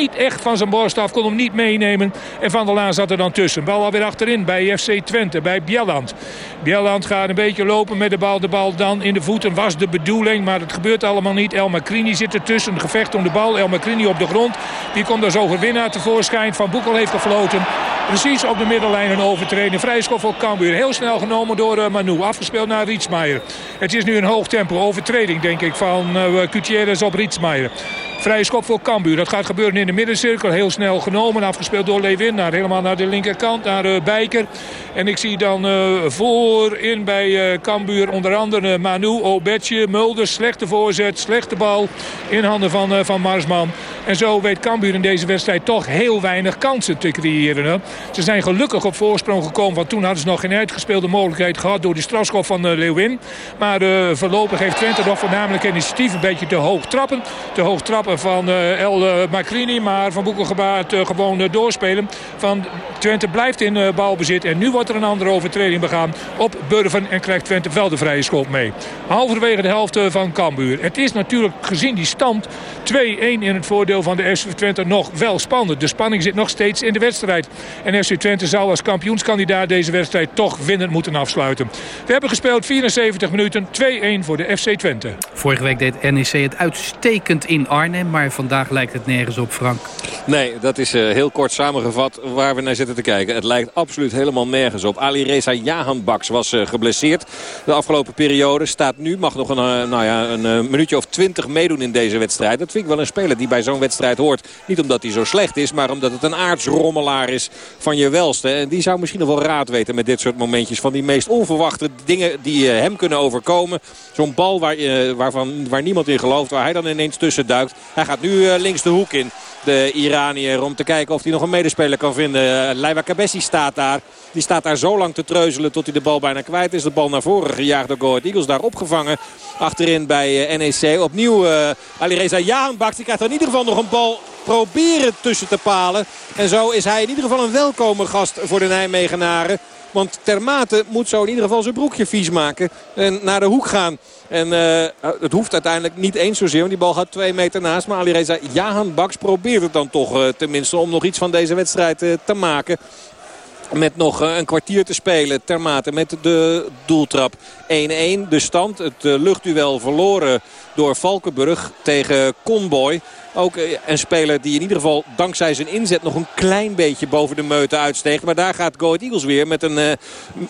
niet echt van zijn borst af. Kon hem niet meenemen. En Van der Laan zat er dan tussen. Bal alweer achterin bij FC Twente. Bij Bjelland. Bjelland gaat een beetje lopen met de bal. De bal dan in de voeten was de bedoeling. Maar het gebeurt allemaal niet. El Macrini zit ertussen. Een gevecht om de bal. El Macrini op de grond. Die komt als overwinnaar tevoorschijn. Van Boekel heeft gefloten. Precies op de middenlijn een overtreding. Vrijschop voor Cambuur. Heel snel genomen door uh, Manu. Afgespeeld naar Rietsmaier. Het is nu een hoog tempo. Overtreding denk ik van uh, Gutierrez op Rietsmaier. Vrije schop voor Cambuur. Dat gaat gebeuren in de middencirkel. Heel snel genomen. Afgespeeld door Lewin. Naar, helemaal naar de linkerkant. Naar uh, Bijker. En ik zie dan voorin bij uh, Cambuur onder andere Manu, Obetje, Mulder. Slechte voorzet. Slechte bal in handen van, van Marsman. En zo weet Cambuur in deze wedstrijd toch heel weinig kansen te creëren. Ze zijn gelukkig op voorsprong gekomen. Want toen hadden ze nog geen uitgespeelde mogelijkheid gehad door die strafschop van Lewin. Maar voorlopig heeft Twente nog voornamelijk initiatief. Een beetje te hoog trappen. Te hoog trappen van uh, El Macrini. Maar Van Boekel gebaat uh, gewoon doorspelen. Van Twente blijft in balbezit. En nu wordt er een andere overtreding begaan op Burven. En krijgt Twente wel de vrije schop mee. Halverwege de helft van Cambuur. Het is natuurlijk gezien die stand 2-1 in het voordeel van de FC Twente nog wel spannend. De spanning zit nog steeds in de wedstrijd. En FC Twente zou als kampioenskandidaat deze wedstrijd toch winnend moeten afsluiten. We hebben gespeeld 74 minuten. 2-1 voor de FC Twente. Vorige week deed NEC het uitstekend in Arnhem. Maar vandaag lijkt het nergens op, Frank. Nee, dat is uh, heel kort samengevat waar we naar zitten te kijken. Het lijkt absoluut helemaal nergens op. Ali Reza Jahanbaks was uh, geblesseerd de afgelopen periode. Staat nu, mag nog een, uh, nou ja, een minuutje of twintig meedoen in deze wedstrijd. Dat vind ik wel een speler die bij zo'n wedstrijd hoort. Niet omdat hij zo slecht is, maar omdat het een aardsrommelaar is van je welste. En die zou misschien nog wel raad weten met dit soort momentjes. Van die meest onverwachte dingen die hem kunnen overkomen. Zo'n bal waar, waarvan, waar niemand in gelooft, waar hij dan ineens tussen duikt. Hij gaat nu uh, links de hoek in. De Iranier om te kijken of hij nog een medespeler kan vinden. Uh, Leiva Kabessi staat daar. Die staat daar zo lang te treuzelen tot hij de bal bijna kwijt is. De bal naar voren gejaagd door Go Eagles. Daar opgevangen achterin bij uh, NEC. Opnieuw uh, Alireza Jahanbaks. Die krijgt er in ieder geval nog een bal proberen tussen te palen. En zo is hij in ieder geval een welkome gast voor de Nijmegenaren. Want Termate moet zo in ieder geval zijn broekje vies maken. En naar de hoek gaan. En uh, het hoeft uiteindelijk niet eens zozeer. Want die bal gaat twee meter naast. Maar Alireza Jahan Baks probeert het dan toch uh, tenminste om nog iets van deze wedstrijd uh, te maken. Met nog een kwartier te spelen. Termate met de doeltrap 1-1. De stand. Het luchtduel verloren door Valkenburg tegen Conboy. Ook een speler die in ieder geval dankzij zijn inzet nog een klein beetje boven de meute uitsteekt. Maar daar gaat Go Eagles weer met een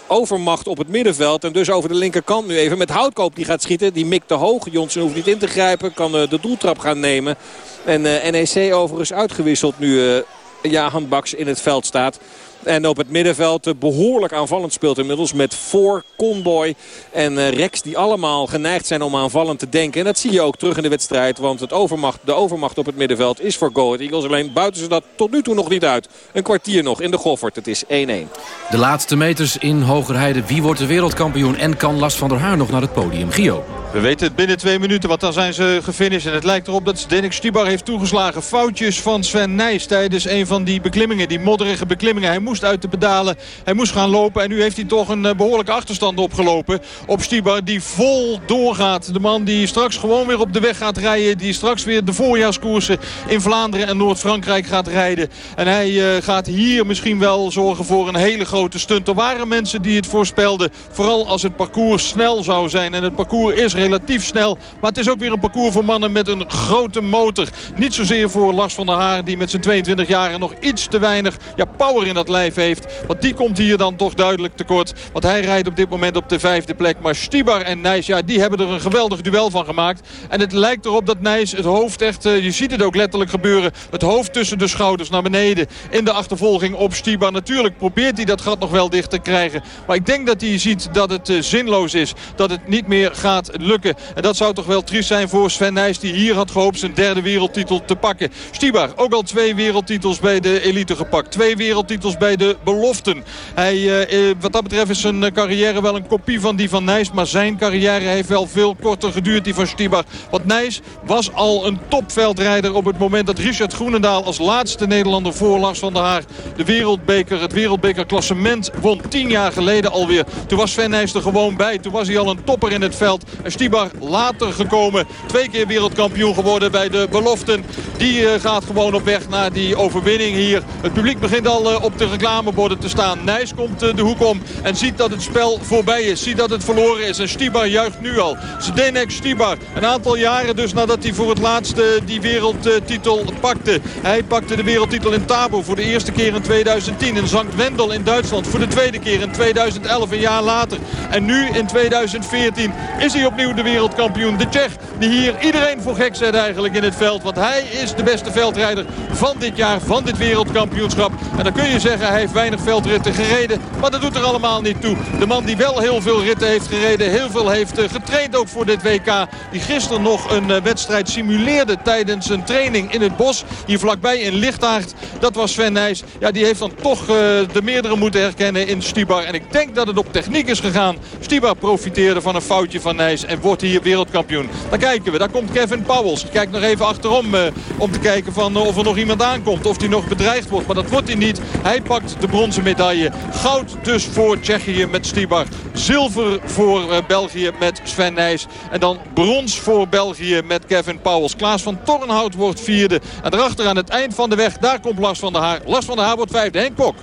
overmacht op het middenveld. En dus over de linkerkant nu even met Houtkoop die gaat schieten. Die mikt te hoog. Jonsson hoeft niet in te grijpen. Kan de doeltrap gaan nemen. En uh, NEC overigens uitgewisseld nu Jahan Baks in het veld staat. En op het middenveld behoorlijk aanvallend speelt inmiddels met voor Conboy en Rex die allemaal geneigd zijn om aanvallend te denken. En dat zie je ook terug in de wedstrijd. Want het overmacht, de overmacht op het middenveld is voor Go Ahead Eagles. Alleen buiten ze dat tot nu toe nog niet uit. Een kwartier nog in de Goffert. Het is 1-1. De laatste meters in Hogerheide. Wie wordt de wereldkampioen en kan Last van der Haar nog naar het podium? Gio. We weten het binnen twee minuten, want dan zijn ze gefinished. En het lijkt erop dat Denik Stibar heeft toegeslagen. Foutjes van Sven Nijs tijdens een van die beklimmingen. Die modderige beklimmingen. Hij moest uit de pedalen. Hij moest gaan lopen. En nu heeft hij toch een behoorlijke achterstand opgelopen. Op Stibar die vol doorgaat. De man die straks gewoon weer op de weg gaat rijden. Die straks weer de voorjaarskoersen in Vlaanderen en Noord-Frankrijk gaat rijden. En hij uh, gaat hier misschien wel zorgen voor een hele grote stunt. Er waren mensen die het voorspelden. Vooral als het parcours snel zou zijn. En het parcours is relatief snel. Maar het is ook weer een parcours voor mannen met een grote motor. Niet zozeer voor Lars van der Haar die met zijn 22 jaar nog iets te weinig ja, power in dat lijf heeft. Want die komt hier dan toch duidelijk tekort. Want hij rijdt op dit moment op de vijfde plek. Maar Stibar en Nijs, ja, die hebben er een geweldig duel van gemaakt. En het lijkt erop dat Nijs het hoofd echt, uh, je ziet het ook letterlijk gebeuren. Het hoofd tussen de schouders naar beneden in de achtervolging op Stibar. Natuurlijk probeert hij dat gat nog wel dicht te krijgen. Maar ik denk dat hij ziet dat het uh, zinloos is. Dat het niet meer gaat lukken. En dat zou toch wel triest zijn voor Sven Nijs die hier had gehoopt zijn derde wereldtitel te pakken. Stibar ook al twee wereldtitels bij de elite gepakt. Twee wereldtitels bij bij de beloften. Hij, wat dat betreft is zijn carrière wel een kopie van die van Nijs. Maar zijn carrière heeft wel veel korter geduurd, die van Stibar. Want Nijs was al een topveldrijder op het moment dat Richard Groenendaal als laatste Nederlander voor van der Haar de wereldbeker, het wereldbekerklassement won. Tien jaar geleden alweer. Toen was Sven Nijs er gewoon bij. Toen was hij al een topper in het veld. En Stibar later gekomen. Twee keer wereldkampioen geworden bij de beloften. Die uh, gaat gewoon op weg naar die overwinning hier. Het publiek begint al op de reclameborden te staan. Nijs komt uh, de hoek om en ziet dat het spel voorbij is. Ziet dat het verloren is. En Stibar juicht nu al. Zdenek Stibar. Een aantal jaren dus nadat hij voor het laatste die wereldtitel pakte. Hij pakte de wereldtitel in Tabo voor de eerste keer in 2010. In Zankt Wendel in Duitsland voor de tweede keer in 2011, een jaar later. En nu in 2014 is hij opnieuw de wereldkampioen. De Tsjech die hier iedereen voor gek zet eigenlijk in het veld. Want hij is de beste veldrijder van dit jaar, van dit wereldkampioenschap. En dan kun je zeggen hij heeft weinig veldritten gereden. Maar dat doet er allemaal niet toe. De man die wel heel veel ritten heeft gereden, heel veel heeft eh, getraind ook voor dit WK. Die gisteren nog een eh, wedstrijd simuleerde tijdens een training in het bos. Hier vlakbij in Lichtaard. Dat was Sven Nijs. Ja, die heeft dan toch uh, de meerdere moeten herkennen in Stibar. En ik denk dat het op techniek is gegaan. Stibar profiteerde van een foutje van Nijs en wordt hier wereldkampioen. Daar kijken we. Daar komt Kevin Powels. Ik kijk nog even achterom om te kijken van, of er nog iemand aankomt. Of hij nog bedreigd wordt. Maar dat wordt hij niet. Hij pakt de bronzen medaille. Goud dus voor Tsjechië met Stibar. Zilver voor België met Sven Nijs. En dan brons voor België met Kevin Powels. Klaas van Tornhout wordt vierde. En daarachter aan het eind van de weg, daar komt Lars van der Haar. Lars van der Haar wordt vijfde. Henk Kok.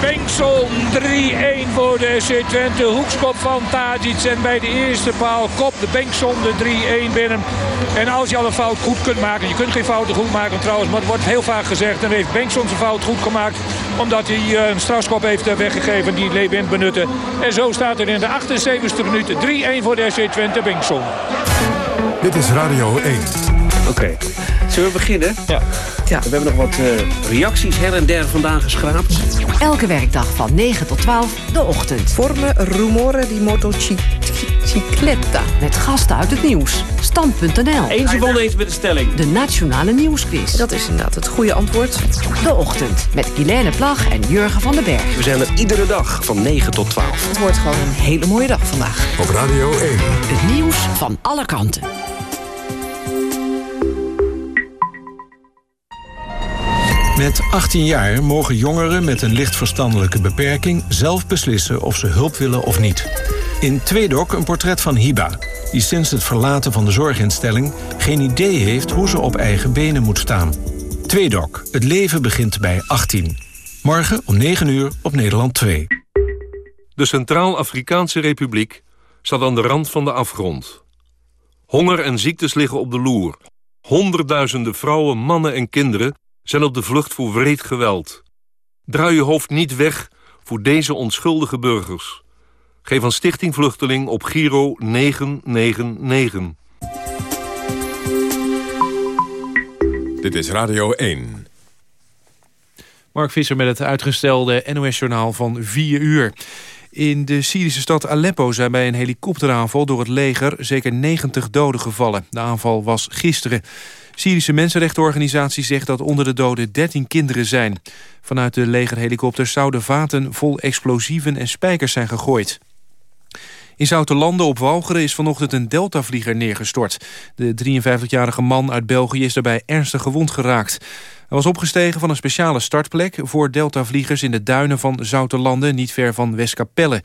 Bengtson 3-1 voor de SC Twente. Hoekskop van Tadic. En bij de eerste paal kopt de Bengtson de 3-1 binnen. En als je al een fout goed kunt maken. Je kunt geen fouten goed maken trouwens. Maar het wordt heel vaak gezegd. En heeft Bengtson zijn fout goed gemaakt. Omdat hij eh, een strafschop heeft weggegeven. Die Lewin benutten. En zo staat er in de 78e minuut 3-1 voor de SC Twente. Bengtson. Dit is Radio 1. Oké. Zullen we beginnen? Ja. ja. We hebben nog wat uh, reacties her en der vandaan geschraapt. Elke werkdag van 9 tot 12, de ochtend. Vorme rumore di motocicletta. Met gasten uit het nieuws. Stand.nl. Eens of oneens met de stelling. De Nationale Nieuwsquiz. Dat is inderdaad het goede antwoord. De ochtend. Met Guilaine Plag en Jurgen van den Berg. We zijn er iedere dag van 9 tot 12. Het wordt gewoon een hele mooie dag vandaag. Op Radio 1. Het nieuws van alle kanten. Met 18 jaar mogen jongeren met een licht verstandelijke beperking... zelf beslissen of ze hulp willen of niet. In Tweedok een portret van Hiba... die sinds het verlaten van de zorginstelling... geen idee heeft hoe ze op eigen benen moet staan. Tweedok, het leven begint bij 18. Morgen om 9 uur op Nederland 2. De Centraal-Afrikaanse Republiek staat aan de rand van de afgrond. Honger en ziektes liggen op de loer. Honderdduizenden vrouwen, mannen en kinderen zijn op de vlucht voor wreed geweld. Draai je hoofd niet weg voor deze onschuldige burgers. Geef aan Stichting Vluchteling op Giro 999. Dit is Radio 1. Mark Visser met het uitgestelde NOS-journaal van 4 uur. In de Syrische stad Aleppo zijn bij een helikopteraanval door het leger zeker 90 doden gevallen. De aanval was gisteren. Syrische mensenrechtenorganisatie zegt dat onder de doden 13 kinderen zijn. Vanuit de legerhelikopters zouden vaten vol explosieven en spijkers zijn gegooid. In Zoutelanden op Walcheren is vanochtend een Deltavlieger neergestort. De 53-jarige man uit België is daarbij ernstig gewond geraakt. Hij was opgestegen van een speciale startplek voor Deltavliegers in de duinen van Zoutelanden, niet ver van Westkapelle.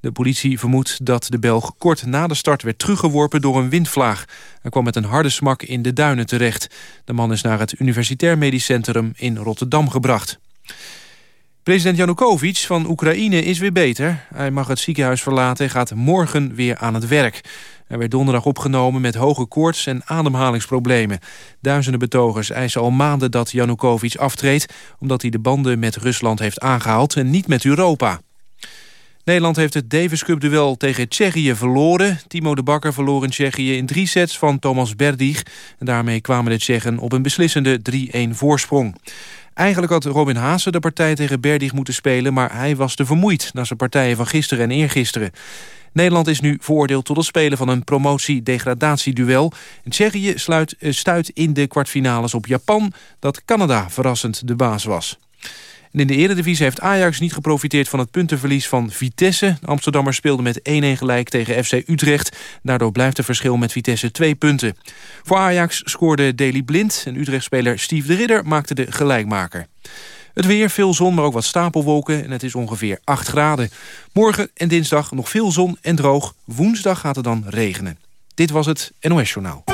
De politie vermoedt dat de Belg kort na de start werd teruggeworpen door een windvlaag. Hij kwam met een harde smak in de duinen terecht. De man is naar het Universitair Medisch Centrum in Rotterdam gebracht. President Janukovic van Oekraïne is weer beter. Hij mag het ziekenhuis verlaten en gaat morgen weer aan het werk. Hij werd donderdag opgenomen met hoge koorts en ademhalingsproblemen. Duizenden betogers eisen al maanden dat Janukovic aftreedt... omdat hij de banden met Rusland heeft aangehaald en niet met Europa. Nederland heeft het Davis Cup duel tegen Tsjechië verloren. Timo de Bakker verloor in Tsjechië in drie sets van Thomas Berdig. En daarmee kwamen de Tsjechen op een beslissende 3-1 voorsprong. Eigenlijk had Robin Haase de partij tegen Berdig moeten spelen... maar hij was te vermoeid na zijn partijen van gisteren en eergisteren. Nederland is nu veroordeeld tot het spelen van een promotie-degradatieduel. Tsjechië sluit, eh, stuit in de kwartfinales op Japan... dat Canada verrassend de baas was. En in de eredivisie heeft Ajax niet geprofiteerd van het puntenverlies van Vitesse. De Amsterdammers speelden met 1-1 gelijk tegen FC Utrecht. Daardoor blijft het verschil met Vitesse twee punten. Voor Ajax scoorde Deli Blind en Utrecht-speler Steve de Ridder maakte de gelijkmaker. Het weer, veel zon, maar ook wat stapelwolken en het is ongeveer 8 graden. Morgen en dinsdag nog veel zon en droog. Woensdag gaat het dan regenen. Dit was het NOS Journaal.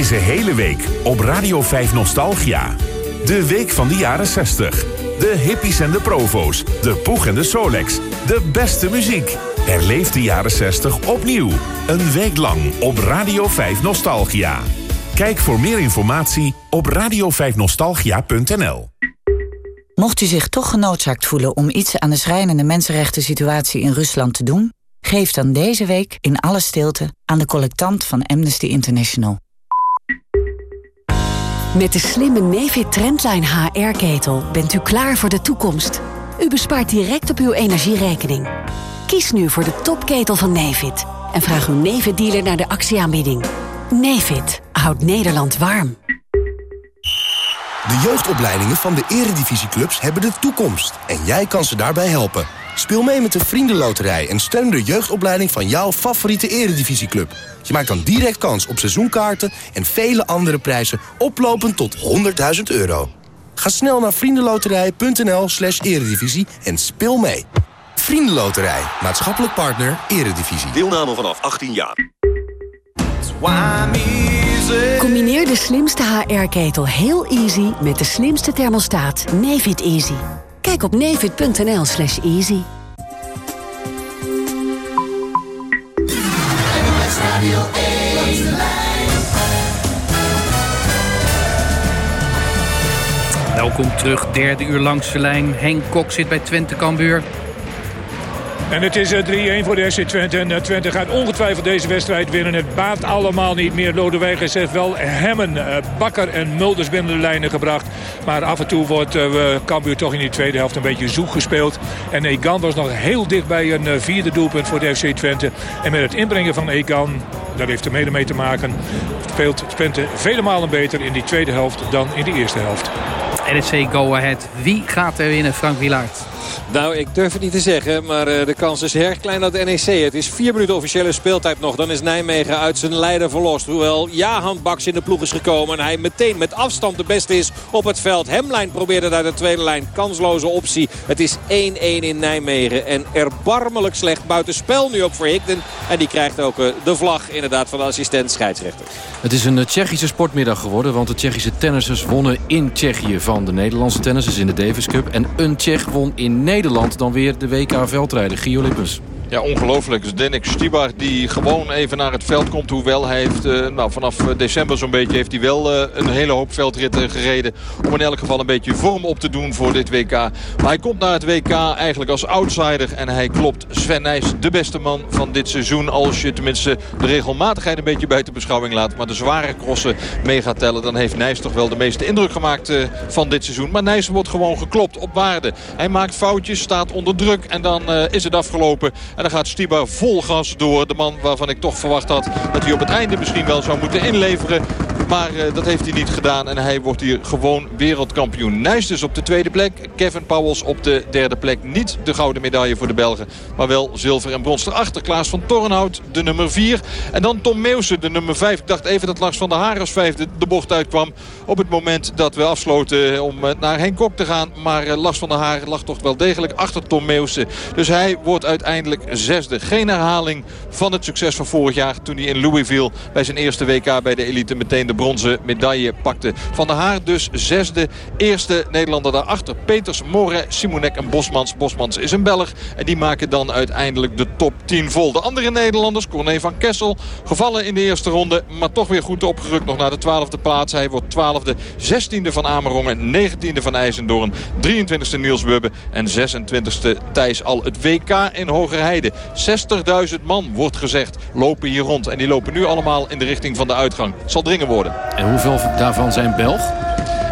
Deze hele week op Radio 5 Nostalgia. De week van de jaren 60. De hippies en de provo's. De poeg en de Solex. De beste muziek. Herleef de jaren 60 opnieuw. Een week lang op Radio 5 Nostalgia. Kijk voor meer informatie op radio5nostalgia.nl. Mocht u zich toch genoodzaakt voelen om iets aan de schrijnende mensenrechten situatie in Rusland te doen, geef dan deze week in alle stilte aan de collectant van Amnesty International. Met de slimme Nefit Trendline HR-ketel bent u klaar voor de toekomst. U bespaart direct op uw energierekening. Kies nu voor de topketel van Nefit en vraag uw Nefit-dealer naar de actieaanbieding. Nefit houdt Nederland warm. De jeugdopleidingen van de eredivisieclubs hebben de toekomst. En jij kan ze daarbij helpen. Speel mee met de Vriendenloterij en steun de jeugdopleiding van jouw favoriete eredivisieclub. Je maakt dan direct kans op seizoenkaarten en vele andere prijzen oplopend tot 100.000 euro. Ga snel naar vriendenloterij.nl slash eredivisie en speel mee. Vriendenloterij, maatschappelijk partner, eredivisie. Deelname vanaf 18 jaar. Combineer de slimste HR-ketel heel easy met de slimste thermostaat Nefit Easy. Kijk op nefit.nl slash easy. Welkom terug, derde uur langs de lijn. Henk Kok zit bij Twente Cambuur. En het is 3-1 voor de SC Twente. En eh, Twente gaat ongetwijfeld deze wedstrijd winnen. Het baat allemaal niet meer. Lodewijk heeft wel Hemmen, eh, Bakker en Mulders binnen de lijnen gebracht. Maar af en toe wordt Cambuur toch in die tweede helft een beetje zoek gespeeld. En Egan was nog heel dicht bij een vierde doelpunt voor de FC Twente. En met het inbrengen van Egan, daar heeft er mede mee te maken... speelt Twente vele malen beter in die tweede helft dan in de eerste helft. NEC Go Ahead. Wie gaat er winnen, Frank Wilaert? Nou, ik durf het niet te zeggen, maar uh, de kans is erg klein dat NEC. Het is vier minuten officiële speeltijd nog. Dan is Nijmegen uit zijn leider verlost. Hoewel Jahan Baks in de ploeg is gekomen. En hij meteen met afstand de beste is op het veld. Hemlijn probeerde daar de tweede lijn. Kansloze optie. Het is 1-1 in Nijmegen. En erbarmelijk slecht buitenspel nu ook voor Higden. En die krijgt ook uh, de vlag inderdaad van de assistent scheidsrechter. Het is een Tsjechische sportmiddag geworden. Want de Tsjechische tennissers wonnen in Tsjechië van de Nederlandse tennissers in de Davis Cup. En een Tsjech won in Nederland dan weer de WK veldrijden. Gio Lippens. Ja, ongelooflijk. Dus Denik Stibar die gewoon even naar het veld komt. Hoewel hij heeft, uh, nou, vanaf december zo'n beetje heeft hij wel uh, een hele hoop veldritten gereden. Om in elk geval een beetje vorm op te doen voor dit WK. Maar hij komt naar het WK eigenlijk als outsider. En hij klopt Sven Nijs, de beste man van dit seizoen. Als je tenminste de regelmatigheid een beetje buiten beschouwing laat. Maar de zware crossen mee gaat tellen. Dan heeft Nijs toch wel de meeste indruk gemaakt van dit seizoen. Maar Nijs wordt gewoon geklopt op waarde. Hij maakt foutjes, staat onder druk. En dan is het afgelopen. En dan gaat Stibar vol gas door. De man waarvan ik toch verwacht had dat hij op het einde misschien wel zou moeten inleveren. Maar dat heeft hij niet gedaan. En hij wordt hier gewoon wereldkampioen. Nijs dus op de tweede plek. Kevin Powels op de derde plek. Niet de gouden medaille voor de Belgen. Maar wel zilver en brons. Erachter Klaas van Tornhout, de nummer 4. En dan Tom Meeuwsen, de nummer 5. Ik dacht even dat Lars van der Haar als vijfde de bocht uitkwam. Op het moment dat we afsloten om naar Henk Kok te gaan. Maar Lars van der Haar lag toch wel degelijk achter Tom Meeuwsen. Dus hij wordt uiteindelijk zesde. Geen herhaling van het succes van vorig jaar toen hij in Louisville bij zijn eerste WK bij de elite meteen de bronzen medaille pakte. Van der Haar dus zesde. Eerste Nederlander daarachter. Peters, Moret, Simonek en Bosmans. Bosmans is een Belg. En die maken dan uiteindelijk de top 10 vol. De andere Nederlanders, Corné van Kessel, gevallen in de eerste ronde. Maar toch weer goed opgerukt nog naar de twaalfde plaats. Hij wordt twaalfde, zestiende van Amerongen, negentiende van IJsendoorn, 23e Niels Wubbe en 26e Thijs Al. Het WK in Hogerheide. 60.000 man wordt gezegd lopen hier rond. En die lopen nu allemaal in de richting van de uitgang. Het zal dringen worden. En hoeveel daarvan zijn Belg?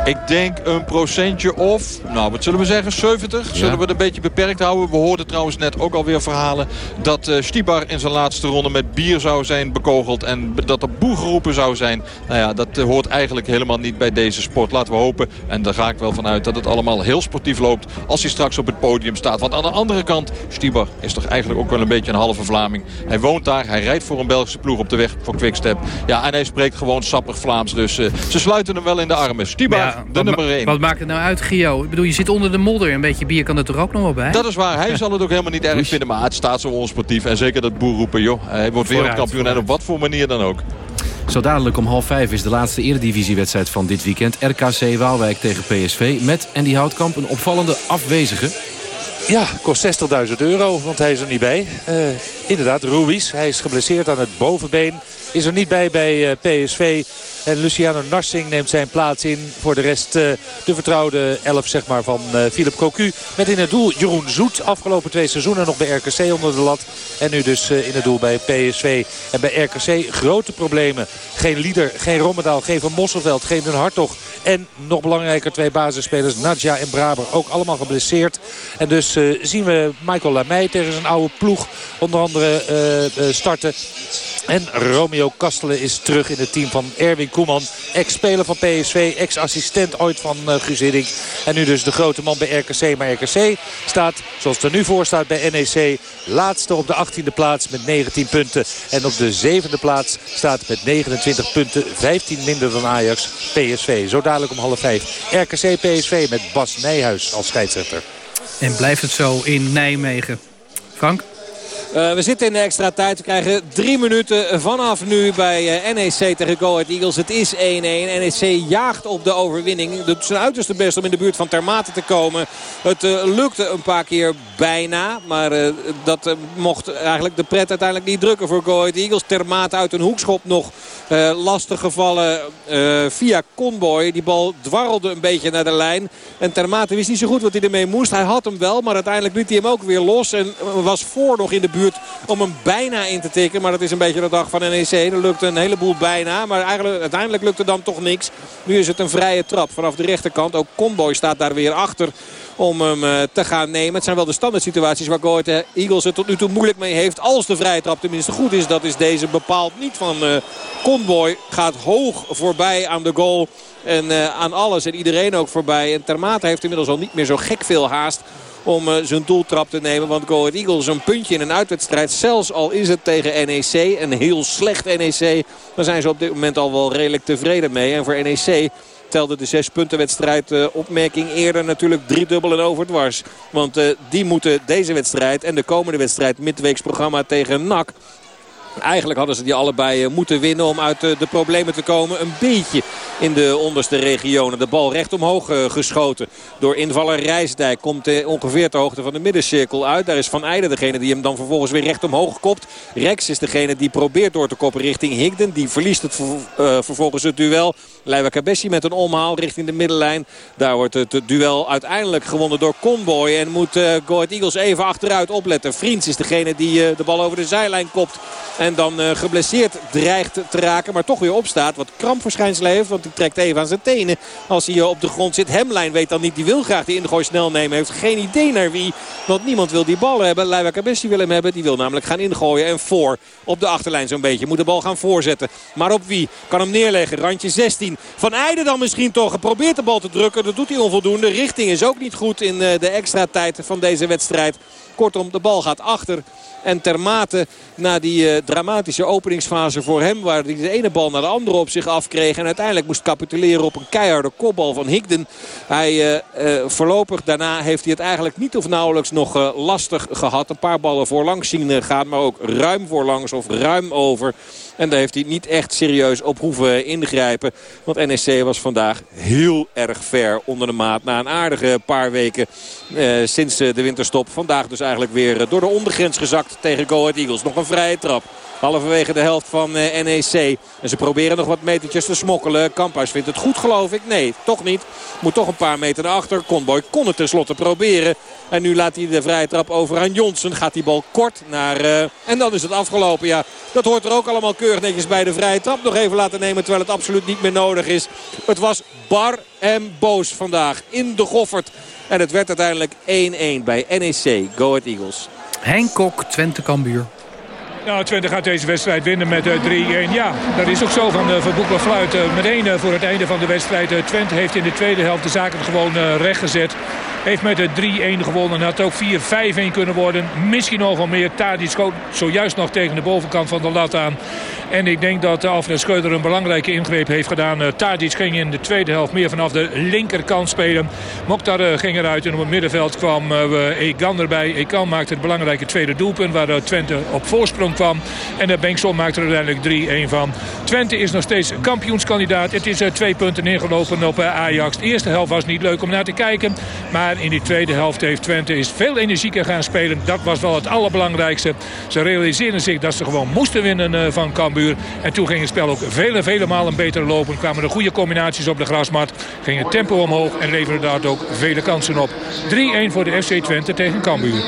Ik denk een procentje of, nou wat zullen we zeggen, 70. Zullen we het een beetje beperkt houden. We hoorden trouwens net ook alweer verhalen dat uh, Stibar in zijn laatste ronde met bier zou zijn bekogeld. En dat er boe geroepen zou zijn. Nou ja, dat uh, hoort eigenlijk helemaal niet bij deze sport. Laten we hopen, en daar ga ik wel vanuit, dat het allemaal heel sportief loopt als hij straks op het podium staat. Want aan de andere kant, Stibar is toch eigenlijk ook wel een beetje een halve Vlaming. Hij woont daar, hij rijdt voor een Belgische ploeg op de weg voor Quickstep. Ja, en hij spreekt gewoon sappig Vlaams. Dus uh, ze sluiten hem wel in de armen. Stibar, ja, de nummer 1. Wat maakt het nou uit, Gio? Ik bedoel, je zit onder de modder. Een beetje bier kan er toch ook nog wel bij? Dat is waar. Hij zal het ook helemaal niet erg vinden. Maar het staat zo onsportief. En zeker dat boer roepen, joh. Hij wordt wereldkampioen en op wat voor manier dan ook. Zo dadelijk om half vijf is de laatste eredivisiewedstrijd van dit weekend. RKC Waalwijk tegen PSV. Met Andy Houtkamp een opvallende afwezige. Ja, kost 60.000 euro, want hij is er niet bij. Uh, inderdaad, Ruiz. Hij is geblesseerd aan het bovenbeen. Is er niet bij bij uh, PSV. En Luciano Narsing neemt zijn plaats in. Voor de rest uh, de vertrouwde elf zeg maar, van uh, Philip Cocu. Met in het doel Jeroen Zoet. Afgelopen twee seizoenen nog bij RKC onder de lat. En nu dus uh, in het doel bij PSV. En bij RKC grote problemen. Geen Lieder, geen Rommedaal, geen Van Mosselveld, geen Den Hartog. En nog belangrijker twee basisspelers Nadja en Braber. Ook allemaal geblesseerd. En dus zien we Michael Lamey tegen zijn oude ploeg onder andere starten. En Romeo Kastelen is terug in het team van Erwin Koeman. Ex-speler van PSV, ex-assistent ooit van uh. En nu dus de grote man bij RKC. Maar RKC staat, zoals het er nu voor staat bij NEC... laatste op de 18e plaats met 19 punten. En op de zevende plaats staat met 29 punten. 15 minder dan Ajax PSV. Zo dadelijk om half vijf. RKC PSV met Bas Nijhuis als scheidsrechter. En blijft het zo in Nijmegen? Frank? Uh, we zitten in de extra tijd. We krijgen drie minuten vanaf nu bij uh, NEC tegen Go Ahead Eagles. Het is 1-1. NEC jaagt op de overwinning. Doet zijn uiterste best om in de buurt van Termate te komen. Het uh, lukte een paar keer bijna. Maar dat mocht eigenlijk de pret uiteindelijk niet drukken voor Go Ahead Eagles. Termate uit een hoekschop nog lastig gevallen via Conboy. Die bal dwarrelde een beetje naar de lijn. En Termate wist niet zo goed wat hij ermee moest. Hij had hem wel, maar uiteindelijk liet hij hem ook weer los. En was voor nog in de buurt om hem bijna in te tikken. Maar dat is een beetje de dag van NEC. Er lukt een heleboel bijna. Maar eigenlijk, uiteindelijk lukte dan toch niks. Nu is het een vrije trap vanaf de rechterkant. Ook Conboy staat daar weer achter om hem uh, te gaan nemen. Het zijn wel de standaard situaties waar Go Eagles het tot nu toe moeilijk mee heeft. Als de vrije trap tenminste goed is, dat is deze bepaald niet van uh, Conboy. Gaat hoog voorbij aan de goal en uh, aan alles en iedereen ook voorbij. En Termata heeft inmiddels al niet meer zo gek veel haast om uh, zijn doeltrap te nemen. Want Go Eagles een puntje in een uitwedstrijd. Zelfs al is het tegen NEC. Een heel slecht NEC. Daar zijn ze op dit moment al wel redelijk tevreden mee. En voor NEC telde de zes punten wedstrijd uh, opmerking eerder natuurlijk driedubbel en overdwars. Want uh, die moeten deze wedstrijd en de komende wedstrijd midweeks programma tegen NAC Eigenlijk hadden ze die allebei eh, moeten winnen om uit eh, de problemen te komen. Een beetje in de onderste regionen. De bal recht omhoog eh, geschoten door invaller Rijsdijk. Komt ongeveer ter hoogte van de middencirkel uit. Daar is Van Eijden degene die hem dan vervolgens weer recht omhoog kopt. Rex is degene die probeert door te koppen richting Higden. Die verliest het vervolgens het duel. Leiva Cabessi met een omhaal richting de middenlijn. Daar wordt het duel uiteindelijk gewonnen door Conboy. En moet uh, Go Eagles even achteruit opletten. Vriends is degene die de bal over de zijlijn kopt. En dan uh, geblesseerd dreigt te raken. Maar toch weer opstaat. Wat krampverschijnselen heeft. Want hij trekt even aan zijn tenen als hij op de grond zit. Hemlijn weet dan niet. Die wil graag die ingooi snel nemen. Heeft geen idee naar wie. Want niemand wil die bal hebben. Leiva Cabessi wil hem hebben. Die wil namelijk gaan ingooien. En voor op de achterlijn zo'n beetje. Moet de bal gaan voorzetten. Maar op wie? Kan hem neerleggen. Randje 16. Van Eijden dan misschien toch. Geprobeerd de bal te drukken. Dat doet hij onvoldoende. Richting is ook niet goed in de extra tijd van deze wedstrijd. Kortom, de bal gaat achter. En termate na die uh, dramatische openingsfase voor hem... waar hij de ene bal naar de andere op zich afkreeg... en uiteindelijk moest capituleren op een keiharde kopbal van Higden. Hij uh, voorlopig daarna heeft hij het eigenlijk niet of nauwelijks nog lastig gehad. Een paar ballen voorlangs zien gaan, maar ook ruim voorlangs of ruim over... En daar heeft hij niet echt serieus op hoeven ingrijpen. Want NEC was vandaag heel erg ver onder de maat. Na een aardige paar weken eh, sinds de winterstop. Vandaag dus eigenlijk weer door de ondergrens gezakt tegen Go Ahead Eagles. Nog een vrije trap. Halverwege de helft van eh, NEC. En ze proberen nog wat metertjes te smokkelen. Kamphuis vindt het goed geloof ik. Nee, toch niet. Moet toch een paar meter naar achter. Conboy kon het tenslotte proberen. En nu laat hij de vrije trap over aan Jonsen. Gaat die bal kort naar... Uh, en dan is het afgelopen. Ja, dat hoort er ook allemaal keurig netjes bij de vrije trap. Nog even laten nemen terwijl het absoluut niet meer nodig is. Het was bar en boos vandaag in de Goffert. En het werd uiteindelijk 1-1 bij NEC. Go Ahead Eagles. Henk Kok, Twente Cambuur. Nou, Twente gaat deze wedstrijd winnen met 3-1. Eh, ja, dat is ook zo van, uh, van Boekler Fluit. Uh, meteen voor het einde van de wedstrijd. Twente heeft in de tweede helft de zaken gewoon rechtgezet. Heeft met de 3-1 gewonnen. Had ook 4-5-1 kunnen worden. Misschien nog wel meer. Tadic schoot zojuist nog tegen de bovenkant van de lat aan. En ik denk dat Alfred Schreuder een belangrijke ingreep heeft gedaan. Tadic ging in de tweede helft meer vanaf de linkerkant spelen. Mokhtar ging eruit en op het middenveld kwam Egan erbij. Egan maakte het belangrijke tweede doelpunt. Waar Twente op voorsprong kwam. En de Bengtson maakte er uiteindelijk 3-1 van. Twente is nog steeds kampioenskandidaat. Het is twee punten ingelopen op Ajax. De eerste helft was niet leuk om naar te kijken. Maar in die tweede helft heeft Twente is veel energieker gaan spelen. Dat was wel het allerbelangrijkste. Ze realiseerden zich dat ze gewoon moesten winnen van Cambuur. En toen ging het spel ook vele, vele malen beter lopen. Kwamen er goede combinaties op de grasmat. Ging het tempo omhoog en leverde daar ook vele kansen op. 3-1 voor de FC Twente tegen Cambuur.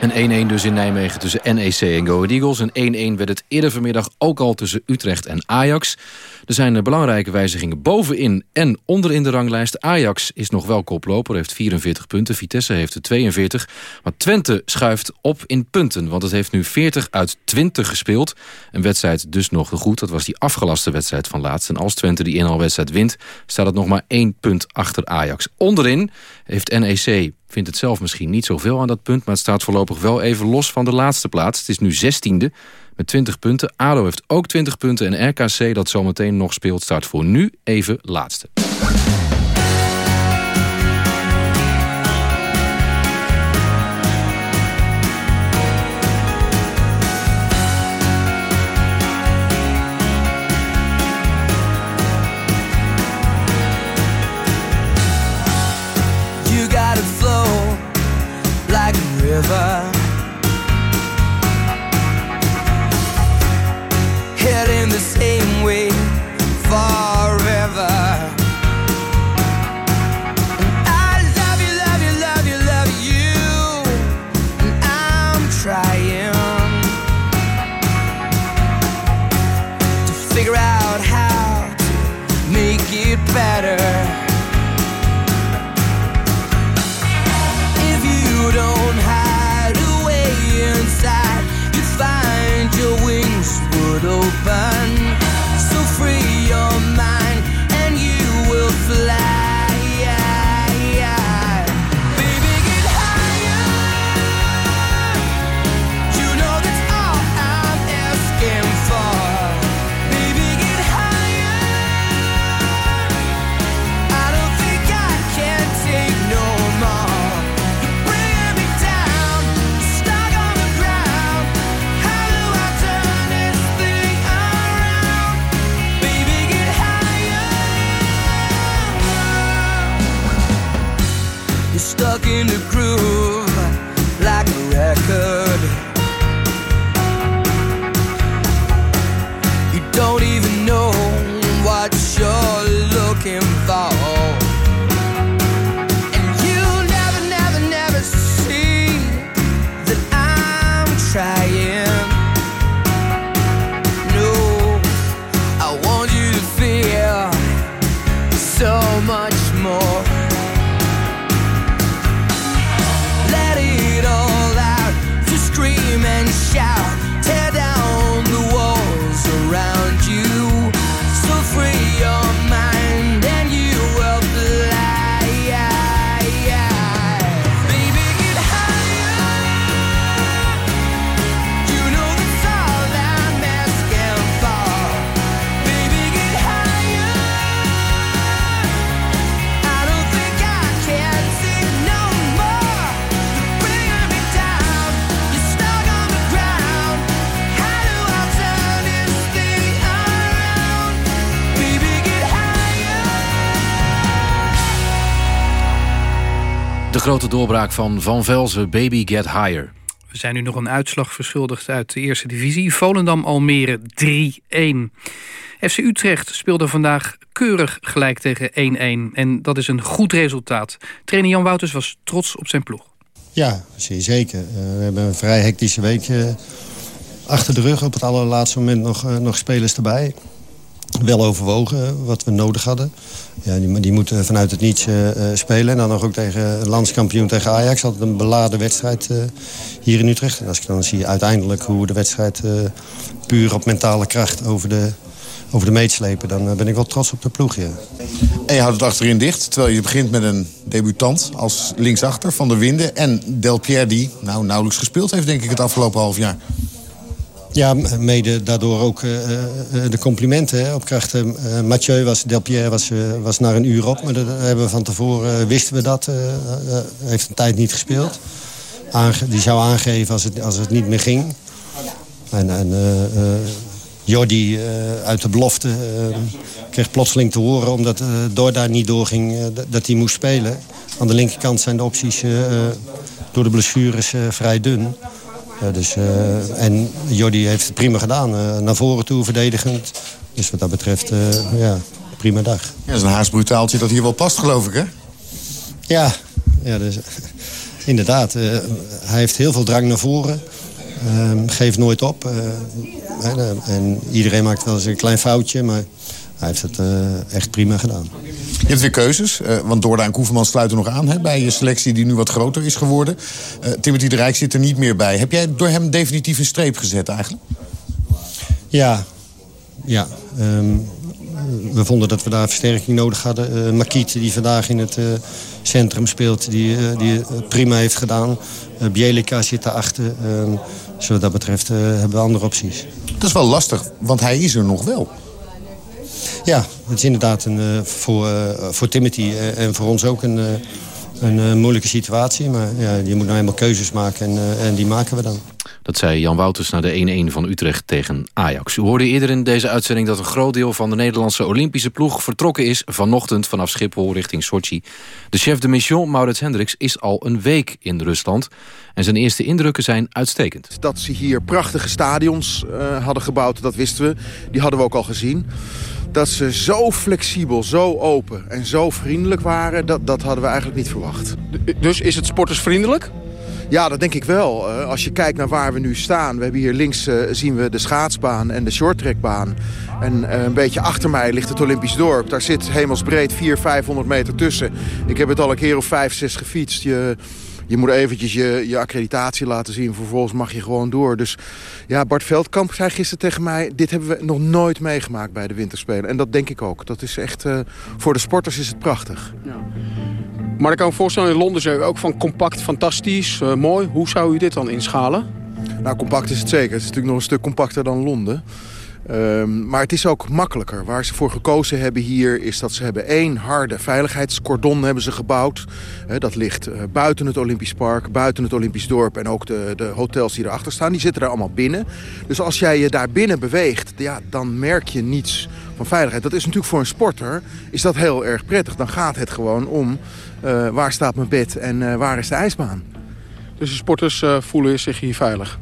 Een 1-1 dus in Nijmegen tussen NEC en Go Eagles. Een 1-1 werd het eerder vanmiddag ook al tussen Utrecht en Ajax. Er zijn belangrijke wijzigingen bovenin en onderin de ranglijst. Ajax is nog wel koploper, heeft 44 punten. Vitesse heeft er 42. Maar Twente schuift op in punten, want het heeft nu 40 uit 20 gespeeld. Een wedstrijd dus nog goed. Dat was die afgelaste wedstrijd van laatst. En als Twente die inhaalwedstrijd wint, staat het nog maar één punt achter Ajax. Onderin heeft NEC vindt het zelf misschien niet zoveel aan dat punt... maar het staat voorlopig wel even los van de laatste plaats. Het is nu 16e met 20 punten. ADO heeft ook 20 punten en RKC, dat zometeen nog speelt... staat voor nu even laatste. river grote doorbraak van Van Velzen, Baby Get Higher. We zijn nu nog een uitslag verschuldigd uit de eerste divisie. Volendam-Almere 3-1. FC Utrecht speelde vandaag keurig gelijk tegen 1-1. En dat is een goed resultaat. Trainer Jan Wouters was trots op zijn ploeg. Ja, zeer zeker. Uh, we hebben een vrij hectische week uh, achter de rug. Op het allerlaatste moment nog, uh, nog spelers erbij. Wel overwogen wat we nodig hadden. Ja, die, die moeten vanuit het niets spelen. En dan nog ook tegen landskampioen tegen Ajax. Altijd een beladen wedstrijd hier in Utrecht. Als ik dan zie uiteindelijk hoe de wedstrijd puur op mentale kracht over de, over de meet slepen... dan ben ik wel trots op de ploeg. En je houdt het achterin dicht, terwijl je begint met een debutant als linksachter van de Winden. En Del Pierre die nou, nauwelijks gespeeld heeft, denk ik, het afgelopen half jaar. Ja, mede daardoor ook uh, de complimenten op kracht. Uh, Mathieu was, Del Pierre was, was naar een uur op. Maar dat hebben we van tevoren, wisten we dat. heeft een tijd niet gespeeld. Die zou aangeven als het, als het niet meer ging. En, en Jordi uit de belofte kreeg plotseling te horen... omdat uh, Door daar niet doorging, dat hij moest spelen. Aan de linkerkant zijn de opties door de blessures vrij dun. Dus, en Jordi heeft het prima gedaan. naar voren toe, verdedigend. Dus wat dat betreft, ja, prima dag. Ja, dat is een haasbrutaaltje dat hier wel past, geloof ik, hè? Ja, ja dus, inderdaad. hij heeft heel veel drang naar voren. geeft nooit op. en iedereen maakt wel eens een klein foutje, maar hij heeft het uh, echt prima gedaan. Je hebt weer keuzes, uh, want Dorda en Koeverman sluiten nog aan... Hè, bij je selectie die nu wat groter is geworden. Uh, Timothy de Rijk zit er niet meer bij. Heb jij door hem definitief een streep gezet eigenlijk? Ja, ja. Um, we vonden dat we daar versterking nodig hadden. Uh, Makiet, die vandaag in het uh, centrum speelt, die, uh, die prima heeft gedaan. Bielika zit daarachter. Uh, dus wat dat betreft hebben we andere opties. Dat is wel lastig, want hij is er nog wel. Ja, het is inderdaad een, uh, voor, uh, voor Timothy uh, en voor ons ook een, een moeilijke situatie. Maar ja, je moet nou helemaal keuzes maken en, en die maken we dan. Dat zei Jan Wouters na de 1-1 van Utrecht tegen Ajax. U hoorde eerder in deze uitzending dat een groot deel van de Nederlandse Olympische ploeg vertrokken is vanochtend vanaf Schiphol richting Sochi. De chef de mission, Maurits Hendricks, is al een week in Rusland. En zijn eerste indrukken zijn uitstekend. Dat ze hier prachtige stadions uh, hadden gebouwd, dat wisten we. Die hadden we ook al gezien dat ze zo flexibel, zo open en zo vriendelijk waren... dat, dat hadden we eigenlijk niet verwacht. Dus is het sportersvriendelijk? Ja, dat denk ik wel. Als je kijkt naar waar we nu staan... we hebben hier links uh, zien we de schaatsbaan en de shorttrackbaan. En uh, een beetje achter mij ligt het Olympisch dorp. Daar zit hemelsbreed 400, 500 meter tussen. Ik heb het al een keer of 5, 6 gefietst. Je je moet eventjes je, je accreditatie laten zien. Vervolgens mag je gewoon door. Dus ja, Bart Veldkamp zei gisteren tegen mij... dit hebben we nog nooit meegemaakt bij de winterspelen. En dat denk ik ook. Dat is echt, uh, voor de sporters is het prachtig. Ja. Maar ik kan me voorstellen, in Londen zijn we ook van compact, fantastisch, uh, mooi. Hoe zou u dit dan inschalen? Nou, compact is het zeker. Het is natuurlijk nog een stuk compacter dan Londen. Um, maar het is ook makkelijker. Waar ze voor gekozen hebben hier is dat ze hebben één harde veiligheidscordon hebben ze gebouwd. He, dat ligt uh, buiten het Olympisch Park, buiten het Olympisch Dorp en ook de, de hotels die erachter staan. Die zitten er allemaal binnen. Dus als jij je daar binnen beweegt, ja, dan merk je niets van veiligheid. Dat is natuurlijk voor een sporter is dat heel erg prettig. Dan gaat het gewoon om uh, waar staat mijn bed en uh, waar is de ijsbaan. Dus de sporters voelen zich hier veilig?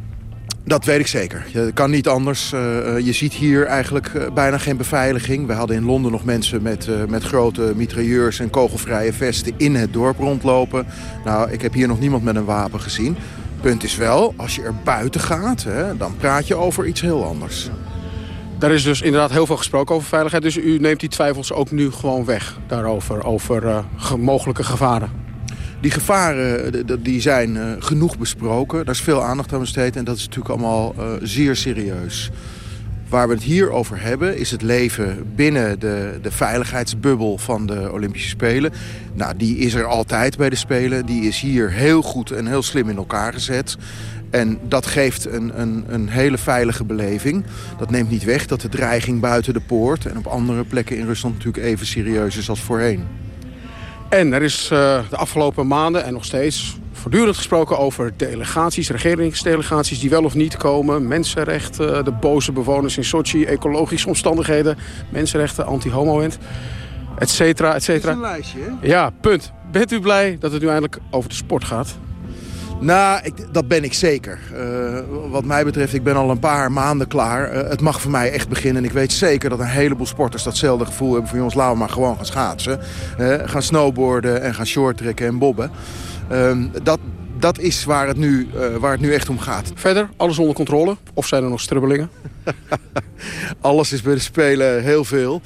Dat weet ik zeker. Je kan niet anders. Uh, je ziet hier eigenlijk uh, bijna geen beveiliging. We hadden in Londen nog mensen met, met grote mitrailleurs en kogelvrije vesten in het dorp rondlopen. Nou, ik heb hier nog niemand met een wapen gezien. Punt is wel, als je er buiten gaat, hè, dan praat je over iets heel anders. Daar is dus inderdaad heel veel gesproken over veiligheid. Dus u neemt die twijfels ook nu gewoon weg daarover, over mogelijke gevaren. Die gevaren die zijn genoeg besproken. Daar is veel aandacht aan besteed en dat is natuurlijk allemaal uh, zeer serieus. Waar we het hier over hebben is het leven binnen de, de veiligheidsbubbel van de Olympische Spelen. Nou, die is er altijd bij de Spelen. Die is hier heel goed en heel slim in elkaar gezet. En dat geeft een, een, een hele veilige beleving. Dat neemt niet weg dat de dreiging buiten de poort... en op andere plekken in Rusland natuurlijk even serieus is als voorheen. En er is uh, de afgelopen maanden en nog steeds voortdurend gesproken over delegaties, regeringsdelegaties die wel of niet komen. Mensenrechten, de boze bewoners in Sochi, ecologische omstandigheden, mensenrechten, anti-homo-wend, et cetera, et cetera. Dat is een lijstje, hè? Ja, punt. Bent u blij dat het nu eindelijk over de sport gaat? Nou, ik, dat ben ik zeker. Uh, wat mij betreft, ik ben al een paar maanden klaar. Uh, het mag voor mij echt beginnen. En ik weet zeker dat een heleboel sporters datzelfde gevoel hebben... van jongens, laten we maar gewoon gaan schaatsen. Uh, gaan snowboarden en gaan shorttrekken en bobben. Ehm, dat, dat is waar het, nu, waar het nu echt om gaat. Verder, alles onder controle? Of zijn er nog strubbelingen? alles is bij de Spelen heel veel.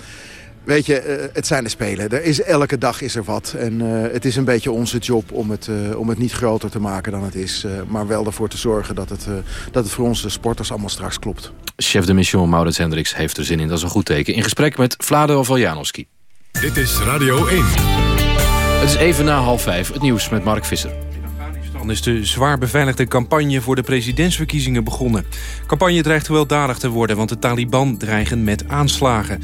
Weet je, eh, het zijn de Spelen. Er is, elke dag is er wat. En uh, het is een beetje onze job om het, uh, om het niet groter te maken dan het is. maar wel ervoor te zorgen dat het, dat het voor onze sporters allemaal straks klopt. Chef de mission Maurits Hendricks heeft er zin in. Dat is een goed teken. In gesprek met Vlado Valjanowski. Dit is Radio 1. Het is even na half vijf. Het nieuws met Mark Visser. Dan is de zwaar beveiligde campagne voor de presidentsverkiezingen begonnen. De campagne dreigt gewelddadig te worden, want de Taliban dreigen met aanslagen.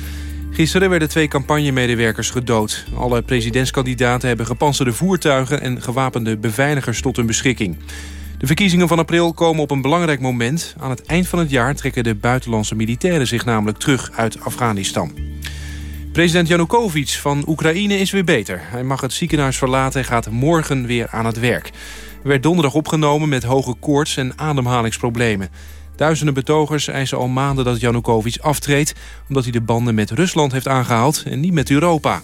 Gisteren werden twee campagnemedewerkers gedood. Alle presidentskandidaten hebben gepantserde voertuigen... en gewapende beveiligers tot hun beschikking. De verkiezingen van april komen op een belangrijk moment. Aan het eind van het jaar trekken de buitenlandse militairen zich namelijk terug uit Afghanistan. President Janukovic van Oekraïne is weer beter. Hij mag het ziekenhuis verlaten en gaat morgen weer aan het werk. Hij werd donderdag opgenomen met hoge koorts en ademhalingsproblemen. Duizenden betogers eisen al maanden dat Janukovic aftreedt... omdat hij de banden met Rusland heeft aangehaald en niet met Europa.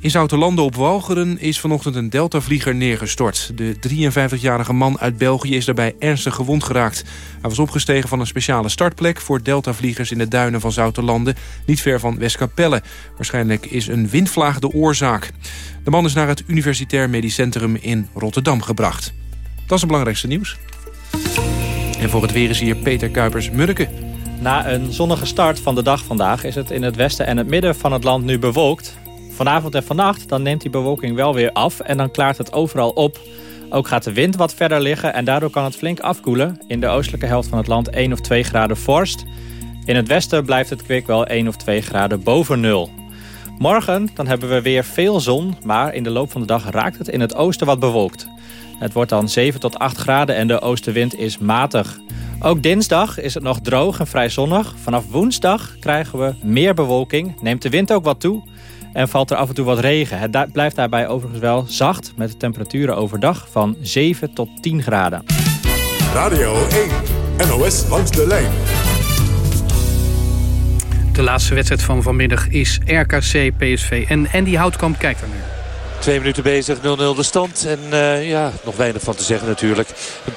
In Zoutelanden op Walcheren is vanochtend een Delta-vlieger neergestort. De 53-jarige man uit België is daarbij ernstig gewond geraakt. Hij was opgestegen van een speciale startplek voor Delta-vliegers... in de duinen van Zoutelanden, niet ver van Westkapelle. Waarschijnlijk is een windvlaag de oorzaak. De man is naar het Universitair Medisch Centrum in Rotterdam gebracht. Dat is het belangrijkste nieuws. En voor het weer is hier Peter Kuipers-Murken. Na een zonnige start van de dag vandaag is het in het westen en het midden van het land nu bewolkt. Vanavond en vannacht dan neemt die bewolking wel weer af en dan klaart het overal op. Ook gaat de wind wat verder liggen en daardoor kan het flink afkoelen. In de oostelijke helft van het land 1 of 2 graden vorst. In het westen blijft het kwik wel 1 of 2 graden boven nul. Morgen dan hebben we weer veel zon, maar in de loop van de dag raakt het in het oosten wat bewolkt. Het wordt dan 7 tot 8 graden en de oostenwind is matig. Ook dinsdag is het nog droog en vrij zonnig. Vanaf woensdag krijgen we meer bewolking, neemt de wind ook wat toe... en valt er af en toe wat regen. Het blijft daarbij overigens wel zacht... met de temperaturen overdag van 7 tot 10 graden. Radio 1, NOS langs de lijn. De laatste wedstrijd van vanmiddag is RKC PSV. En Andy Houtkamp kijkt er nu. Twee minuten bezig, 0-0 de stand. En uh, ja, nog weinig van te zeggen natuurlijk.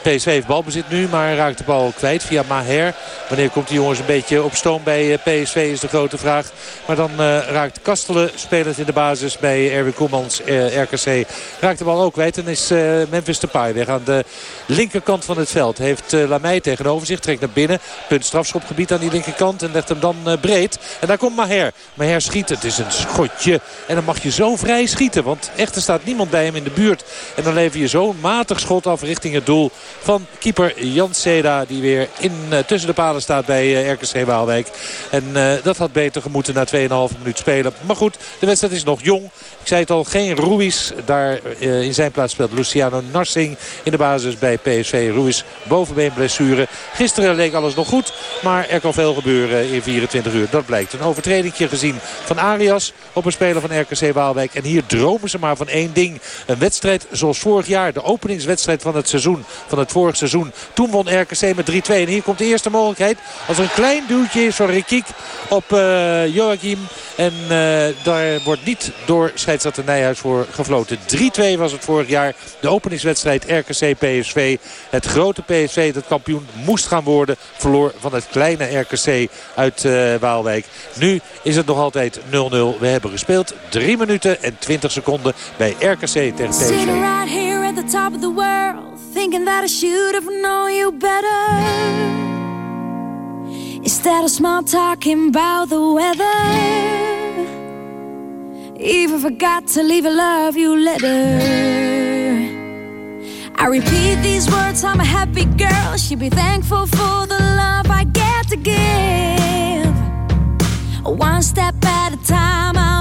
PSV heeft balbezit nu, maar raakt de bal kwijt via Maher. Wanneer komt die jongens een beetje op stoom bij eh, PSV is de grote vraag. Maar dan uh, raakt Kastelen, spelend in de basis bij Erwin Koemans, RKC. Raakt de bal ook kwijt en is Memphis Depay weg aan de linkerkant van het veld. Heeft Lamey tegenover zich, trekt naar binnen. Punt strafschopgebied aan die linkerkant en legt hem dan breed. En daar komt Maher. Maher schiet, het is een schotje. En dan mag je zo vrij schieten, want echt, er staat niemand bij hem in de buurt. En dan lever je zo'n matig schot af richting het doel van keeper Jan Seda. Die weer in, uh, tussen de palen staat bij uh, eh, RKC Waalwijk. En uh, dat had beter gemoeten na 2,5 minuut spelen. Maar goed, de wedstrijd is nog jong. Ik zei het al, geen Ruiz. Daar in zijn plaats speelt Luciano Narsing in de basis bij PSV. Ruiz bovenbeenblessure. Gisteren leek alles nog goed. Maar er kan veel gebeuren in 24 uur. Dat blijkt. Een overtreding gezien van Arias op een speler van RKC Waalwijk. En hier dromen ze maar van één ding. Een wedstrijd zoals vorig jaar. De openingswedstrijd van het seizoen. Van het vorig seizoen. Toen won RKC met 3-2. En hier komt de eerste mogelijkheid. Als er een klein duwtje is van Rikiek op uh, Joachim. En uh, daar wordt niet door scheidsrechter Nijhuis voor gefloten. 3-2 was het vorig jaar. De openingswedstrijd RKC-PSV. Het grote PSV dat kampioen moest gaan worden. Verloor van het kleine RKC uit uh, Waalwijk. Nu is het nog altijd 0-0. We hebben gespeeld 3 minuten en 20 seconden bij RKC tegen PSV. talking about the weather Even forgot to leave a love you letter I repeat these words, I'm a happy girl. Should be thankful for the love I get to give. One step at a time out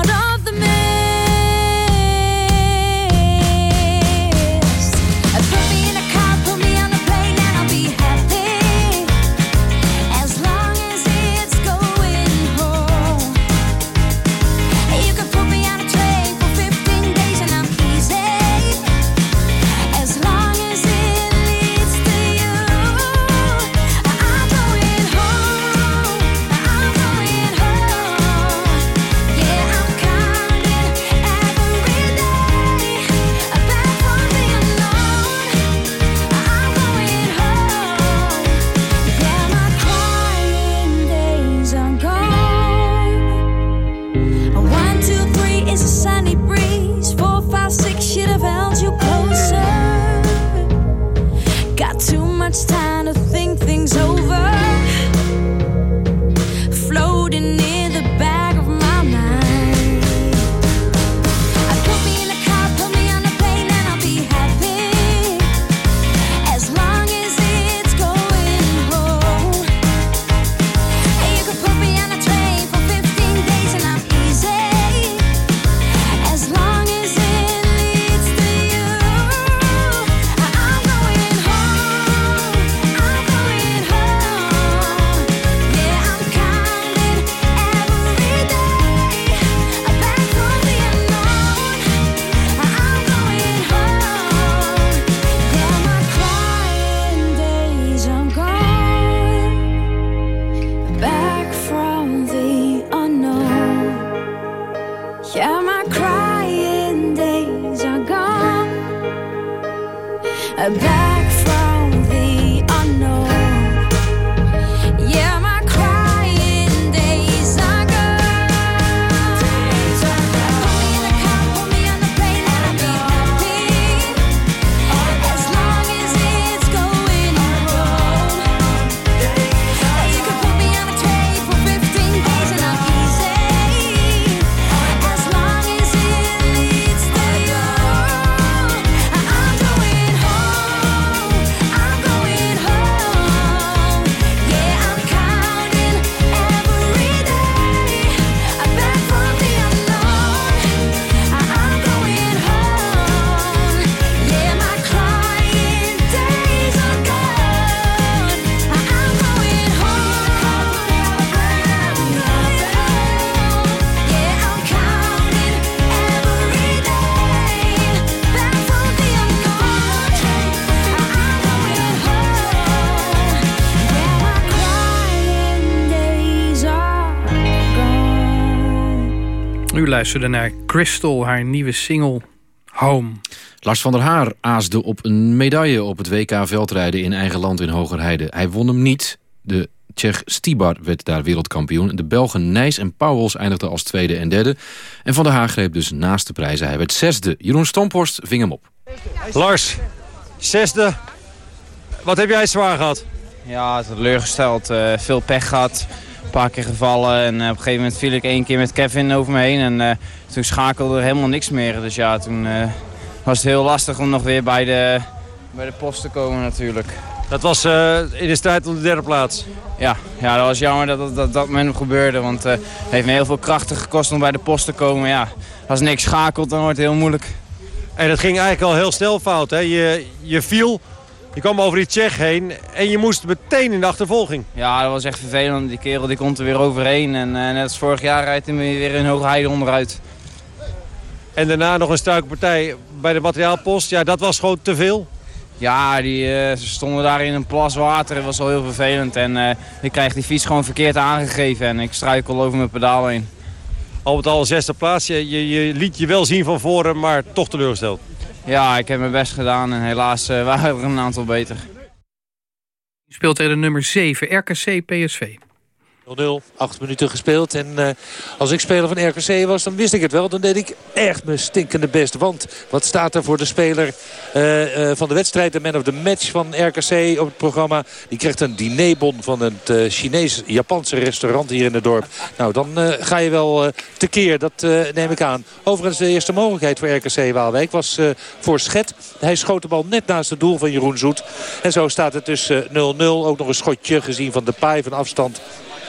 luisterde naar Crystal, haar nieuwe single Home. Lars van der Haar aasde op een medaille op het WK veldrijden in eigen land in Hogerheide. Hij won hem niet. De Tsjech Stibar werd daar wereldkampioen. De Belgen Nijs en Pauwels eindigden als tweede en derde. En Van der Haar greep dus naast de prijzen. Hij werd zesde. Jeroen Stomphorst ving hem op. Lars, zesde. Wat heb jij zwaar gehad? Ja, teleurgesteld. Uh, veel pech gehad paar keer gevallen. En eh, op een gegeven moment viel ik één keer met Kevin over me heen. En uh, toen schakelde er helemaal niks meer. Dus ja, toen uh, was het heel lastig om nog weer bij de, bij de post te komen natuurlijk. Dat was in de strijd om de derde plaats? Ja, ja dat was jammer dat dat, dat, dat met hem gebeurde. Want het heeft me heel veel krachten gekost om bij de post te komen. Ja, als niks schakelt, dan wordt het heel moeilijk. En het ging eigenlijk al heel snel fout. Hè? Je, je viel, je kwam over die Tsjech heen en je moest meteen in de achtervolging. Ja, dat was echt vervelend. Die kerel die komt er weer overheen. En uh, net als vorig jaar rijdt hij weer in hoge heide onderuit. En daarna nog een stuikpartij bij de materiaalpost. Ja, dat was gewoon te veel. Ja, die, uh, ze stonden daar in een plas water. Dat was wel heel vervelend. En uh, ik krijg die fiets gewoon verkeerd aangegeven. En ik struikel over mijn pedaal heen. Al met al zesde plaats. Je, je, je liet je wel zien van voren, maar toch teleurgesteld. Ja, ik heb mijn best gedaan en helaas uh, waren er een aantal beter. Speelt tegen de nummer 7, RKC PSV. 0-0, acht minuten gespeeld. En uh, als ik speler van RKC was, dan wist ik het wel. Dan deed ik echt mijn stinkende best. Want wat staat er voor de speler uh, uh, van de wedstrijd? De man of the match van RKC op het programma. Die krijgt een dinerbon van het Chinees-Japanse restaurant hier in het dorp. Nou, dan ga je wel tekeer. Dat neem ik aan. Overigens, de eerste mogelijkheid voor RKC Waalwijk was voor Schet. Hij schoot de bal net naast het doel van Jeroen Zoet. En zo staat het dus 0-0. Ook nog een schotje gezien van de paai van afstand.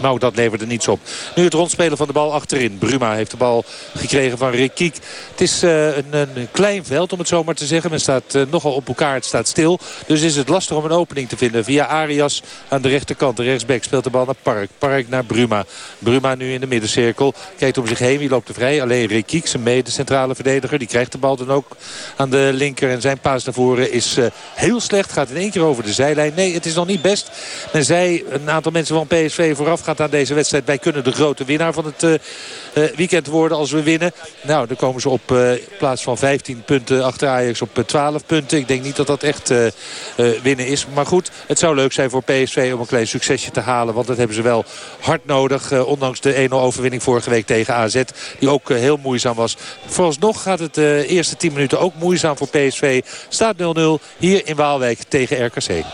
Nou, dat leverde niets op. Nu het rondspelen van de bal achterin. Bruma heeft de bal gekregen van Rikiek. Het is uh, een, een, klein veld, om het zo maar te zeggen. Men staat uh, nogal op elkaar, het staat stil. Dus is het lastig om een opening te vinden. Via Arias aan de rechterkant. De rechtsback speelt de bal naar Park. Park naar Bruma. Bruma nu in de middencirkel. Kijkt om zich heen, wie loopt er vrij? Alleen Rikiek, zijn mede centrale verdediger. Die krijgt de bal dan ook aan de linker. En zijn paas naar voren is uh, heel slecht. Gaat in één keer over de zijlijn. Nee, het is nog niet best. Men zei, een aantal mensen van PSV vooraf gaat aan deze wedstrijd. Wij kunnen de grote winnaar van het uh, weekend worden als we winnen. Nou, dan komen ze op uh, plaats van 15 punten achter Ajax op 12 punten. Ik denk niet dat dat echt winnen is. Maar goed, het zou leuk zijn voor PSV om een klein succesje te halen. Want dat hebben ze wel hard nodig. ondanks de 1-0 overwinning vorige week tegen AZ. Die ook heel moeizaam was. Vooralsnog gaat het de eerste 10 minuten ook moeizaam voor PSV. Staat 0-0 hier in Waalwijk tegen RKC.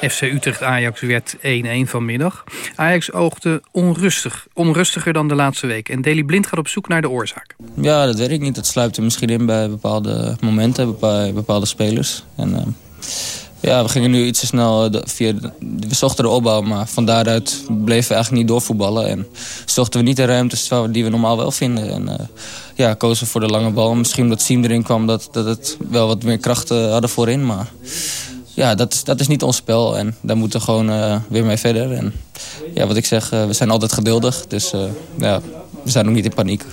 FC Utrecht-Ajax werd 1-1 vanmiddag. Ajax oogde onrustig, onrustiger dan de laatste week. En Deli Blind gaat op zoek naar de oorzaak. Ja, dat weet ik niet. Dat sluipt er misschien in bij bepaalde momenten, bij bepaalde spelers. En, uh, ja, we gingen nu iets te snel uh, via... We zochten de opbouw, maar van daaruit bleven we eigenlijk niet doorvoetballen. En zochten we niet de ruimtes die we normaal wel vinden. En uh, ja, kozen voor de lange bal. Misschien omdat Siem erin kwam, dat, dat het wel wat meer krachten hadden voorin. Maar ja, dat, is, dat is niet ons spel. En daar moeten we gewoon uh, weer mee verder. En ja, wat ik zeg, uh, we zijn altijd geduldig. Dus uh, ja, we zijn ook niet in paniek.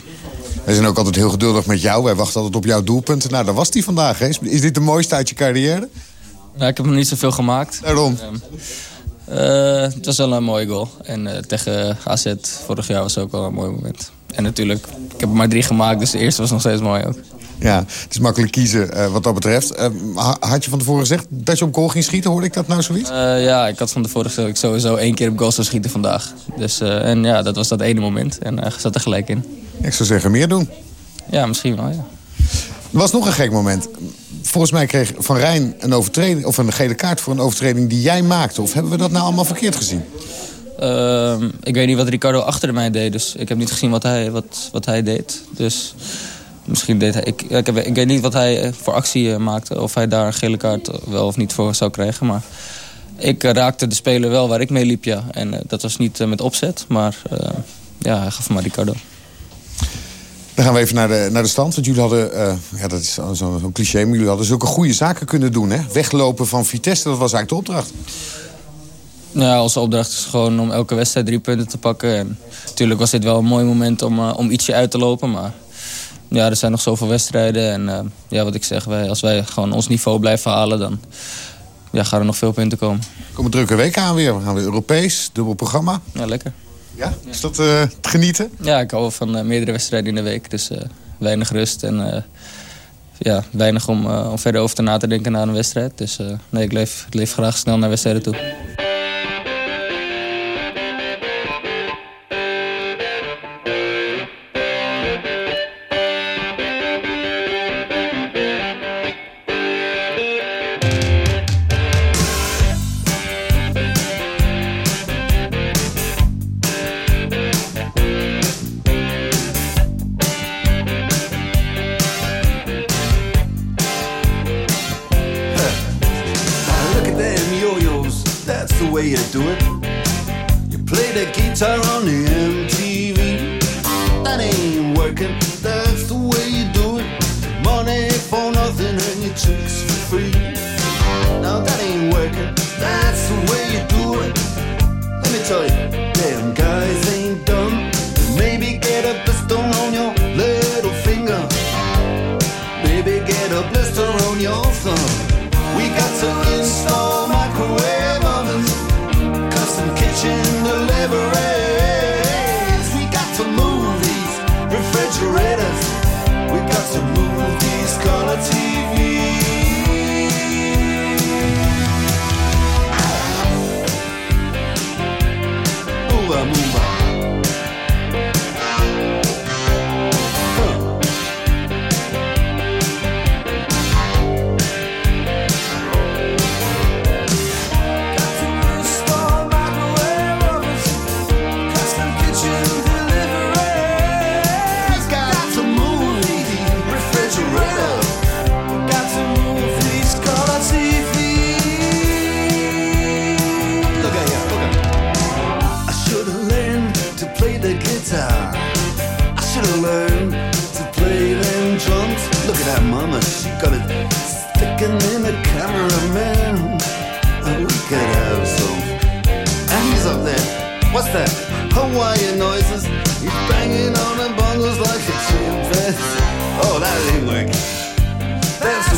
Wij zijn ook altijd heel geduldig met jou. Wij wachten altijd op jouw doelpunten. Nou, daar was die vandaag. Hè? Is dit de mooiste uit je carrière? Nou, ik heb nog niet zoveel gemaakt. Waarom? het was wel een mooie goal. En tegen AZ vorig jaar was ook wel een mooi moment. En natuurlijk, ik heb er maar drie gemaakt, dus de eerste was nog steeds mooi ook. Ja, het is makkelijk kiezen uh, wat dat betreft. Uh, had je van tevoren gezegd dat je op goal ging schieten? Hoorde ik dat nou zoiets? Uh, ja, ik had van tevoren gezegd dat ik sowieso één keer op goal zou schieten vandaag. Dus, en ja, dat was dat ene moment. En hij zat er gelijk in. Ik zou zeggen meer doen. Ja, misschien wel, ja. Er was nog een gek moment. Volgens mij kreeg Van Rijn een, overtreding, of een gele kaart voor een overtreding die jij maakte. Of hebben we dat nou allemaal verkeerd gezien? Uh, ik weet niet wat Ricardo achter mij deed. Dus ik heb niet gezien wat hij, wat, wat hij deed. Dus misschien deed hij... Ik, ik, heb, ik weet niet wat hij eh, voor actie eh, maakte. Of hij daar een gele kaart wel of niet voor zou krijgen. Maar ik raakte de speler wel waar ik mee liep, ja. En uh, dat was niet met opzet. Maar ja, hij gaf maar Ricardo. Dan gaan we even naar de, naar de stand. Want jullie hadden, ja, dat is zo'n zo cliché, maar jullie hadden zulke goede zaken kunnen doen. Hè? Weglopen van Vitesse, dat was eigenlijk de opdracht. Ja, onze opdracht is gewoon om elke wedstrijd drie punten te pakken. En natuurlijk was dit wel een mooi moment om, om ietsje uit te lopen. Maar ja, er zijn nog zoveel wedstrijden. En uh, ja, wat ik zeg, wij, als wij gewoon ons niveau blijven halen... dan ja, gaan er nog veel punten komen. Er komen drukke weken aan weer. We gaan weer Europees, dubbel programma. Ja, lekker. Ja? Is dat uh, het genieten? Ja, ik hou van uh, meerdere wedstrijden in de week. Dus weinig rust en ja, weinig om, om verder over te na te denken na een wedstrijd. Dus nee, ik leef, ik leef graag snel naar wedstrijden toe. played a guitar on the MTV. That ain't working, that's the way you do it. Money for nothing and your chicks for free. Now that ain't working, that's the way you do it. Let me tell you. decorators. We got to move these color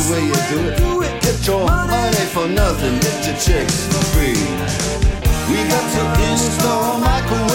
the way you do it. do it. Get your money for nothing, get your chicks for free. We got to install microwave.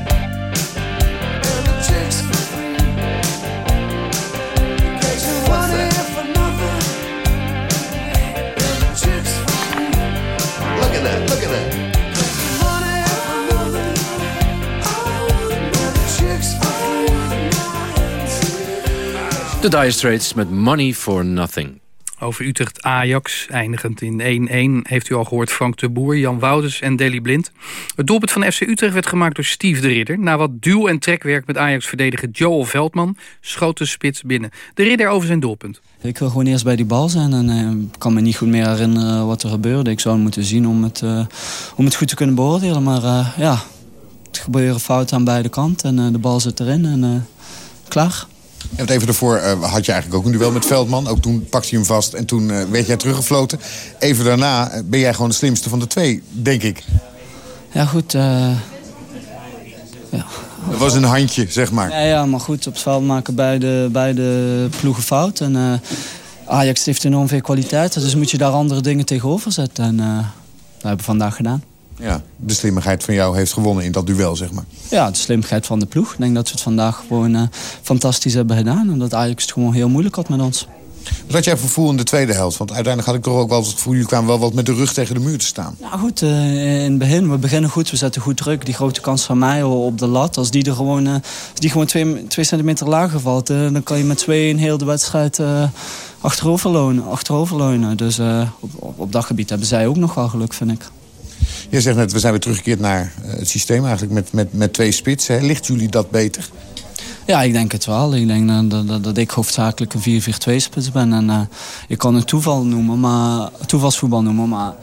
De Dire Straits met Money for Nothing. Over Utrecht-Ajax, eindigend in 1-1... heeft u al gehoord Frank de Boer, Jan Wouders en Deli Blind. Het doelpunt van FC Utrecht werd gemaakt door Steve de Ridder. Na wat duw- en trekwerk met Ajax-verdediger Joel Veldman... schoot de spits binnen. De Ridder over zijn doelpunt. Ik wil gewoon eerst bij die bal zijn en uh, kan me niet goed meer herinneren wat er gebeurde. Ik zou het moeten zien om het, uh, om het goed te kunnen beoordelen. Maar uh, ja, het gebeuren fouten aan beide kanten en de bal zit erin en klaar. En even daarvoor uh, had je eigenlijk ook een duel met Veldman. Ook toen pakte hij hem vast en toen uh, werd jij teruggefloten. Even daarna ben jij gewoon de slimste van de twee, denk ik. Ja, goed. Ja. Het was een handje, zeg maar. Ja, ja maar goed, op het veld maken beide, beide ploegen fout. En Ajax heeft enorm veel kwaliteit. Dus moet je daar andere dingen tegenover zetten. En dat hebben we vandaag gedaan. Ja, de slimmigheid van jou heeft gewonnen in dat duel, zeg maar. Ja, de slimmigheid van de ploeg. Ik denk dat we het vandaag gewoon uh, fantastisch hebben gedaan. En dat Ajax het gewoon heel moeilijk had met ons. Wat had jij voor gevoel in de tweede helft? Want uiteindelijk had ik toch ook wel het gevoel... jullie kwamen wel wat met de rug tegen de muur te staan. Nou goed, uh, in het begin, we beginnen goed. We zetten goed druk. Die grote kans van mij op de lat. Als die er gewoon, uh, als die gewoon twee, twee centimeter lager valt... dan kan je met twee in heel de wedstrijd achteroverleunen. achteroverleunen. Dus op, op, op dat gebied hebben zij ook nog wel geluk, vind ik. Je zegt net, we zijn weer teruggekeerd naar het systeem eigenlijk met, met, met twee spitsen. Ligt jullie dat beter? Ja, ik denk het wel. Ik denk dat, dat, dat ik hoofdzakelijk een 4-4-2-spits ben. En, uh, ik kan het toeval noemen, maar, toevalsvoetbal noemen, maar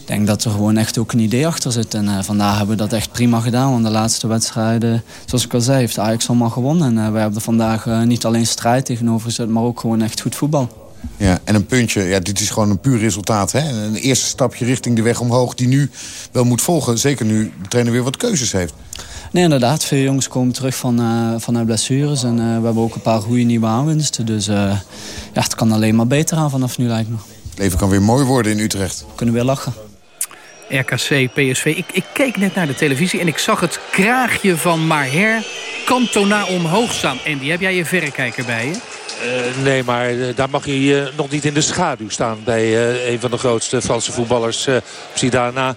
ik denk dat er gewoon echt ook een idee achter zit. En vandaag hebben we dat echt prima gedaan. Want de laatste wedstrijden, zoals ik al zei, heeft Ajax allemaal gewonnen. En uh, wij hebben vandaag niet alleen strijd tegenover gezet, maar ook gewoon echt goed voetbal. Ja, en een puntje, ja, dit is gewoon een puur resultaat. Hè? Een eerste stapje richting de weg omhoog die nu wel moet volgen. Zeker nu de trainer weer wat keuzes heeft. Nee, inderdaad. Veel jongens komen terug van, uh, vanuit blessures. En uh, we hebben ook een paar goede nieuwe aanwinsten. Dus uh, ja, het kan alleen maar beter gaan vanaf nu, lijkt me. Het leven kan weer mooi worden in Utrecht. We kunnen weer lachen. RKC, PSV. Ik, ik keek net naar de televisie en ik zag het kraagje van Maher Cantona omhoog staan. En die heb jij je verrekijker bij je? Uh, nee, maar uh, daar mag hij uh, nog niet in de schaduw staan bij een van de grootste Franse voetballers, Zidane.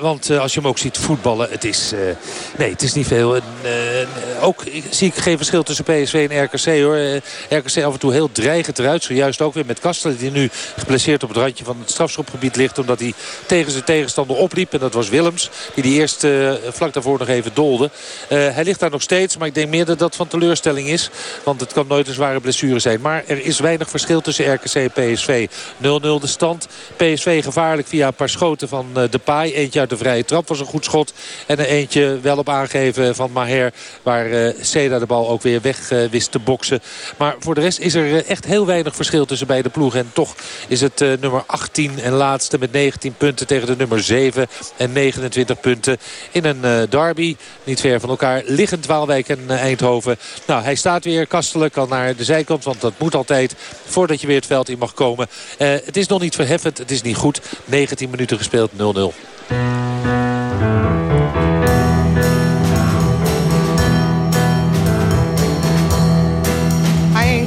want als je hem ook ziet voetballen, het is, nee, het is niet veel. ook zie ik geen verschil tussen PSV en RKC hoor. RKC af en toe heel dreigend eruit. Zojuist ook weer met Kastelen die nu geblesseerd op het randje van het strafschopgebied ligt. Omdat hij tegen zijn tegenstander opliep. En dat was Willems, die die eerst vlak daarvoor nog even dolde. hij ligt daar nog steeds, maar ik denk meer dat dat van teleurstelling is. Want het kan nooit een zware blessure zijn. Maar er is weinig verschil tussen RKC en PSV. 0-0 de stand. PSV gevaarlijk via een paar schoten van uh, Depay. Eentje uit de vrije trap was een goed schot. En een eentje wel op aangeven van Maher. Waar uh, Seda de bal ook weer weg uh, wist te boksen. Maar voor de rest is er echt heel weinig verschil tussen beide ploegen. En toch is het nummer 18 en laatste met 19 punten tegen de nummer 7 en 29 punten. In een derby, niet ver van elkaar, liggend Waalwijk en Eindhoven. Nou, hij staat weer. Kastelen kan naar de zijkant. Want dat moet altijd voordat je weer het veld in mag komen. Uh, het is nog niet verheffend. Het is niet goed. 19 minuten gespeeld 0-0.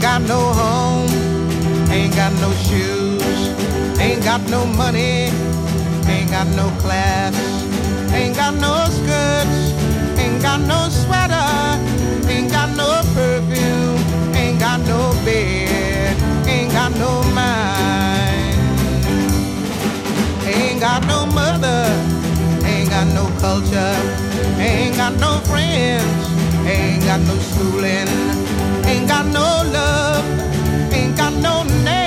got no home, ain't got no shoes, ain't got no money, ain't got no class, ain't got no skirts, ain't got no sweater, got no mother, ain't got no culture, ain't got no friends, ain't got no schooling, ain't got no love, ain't got no name,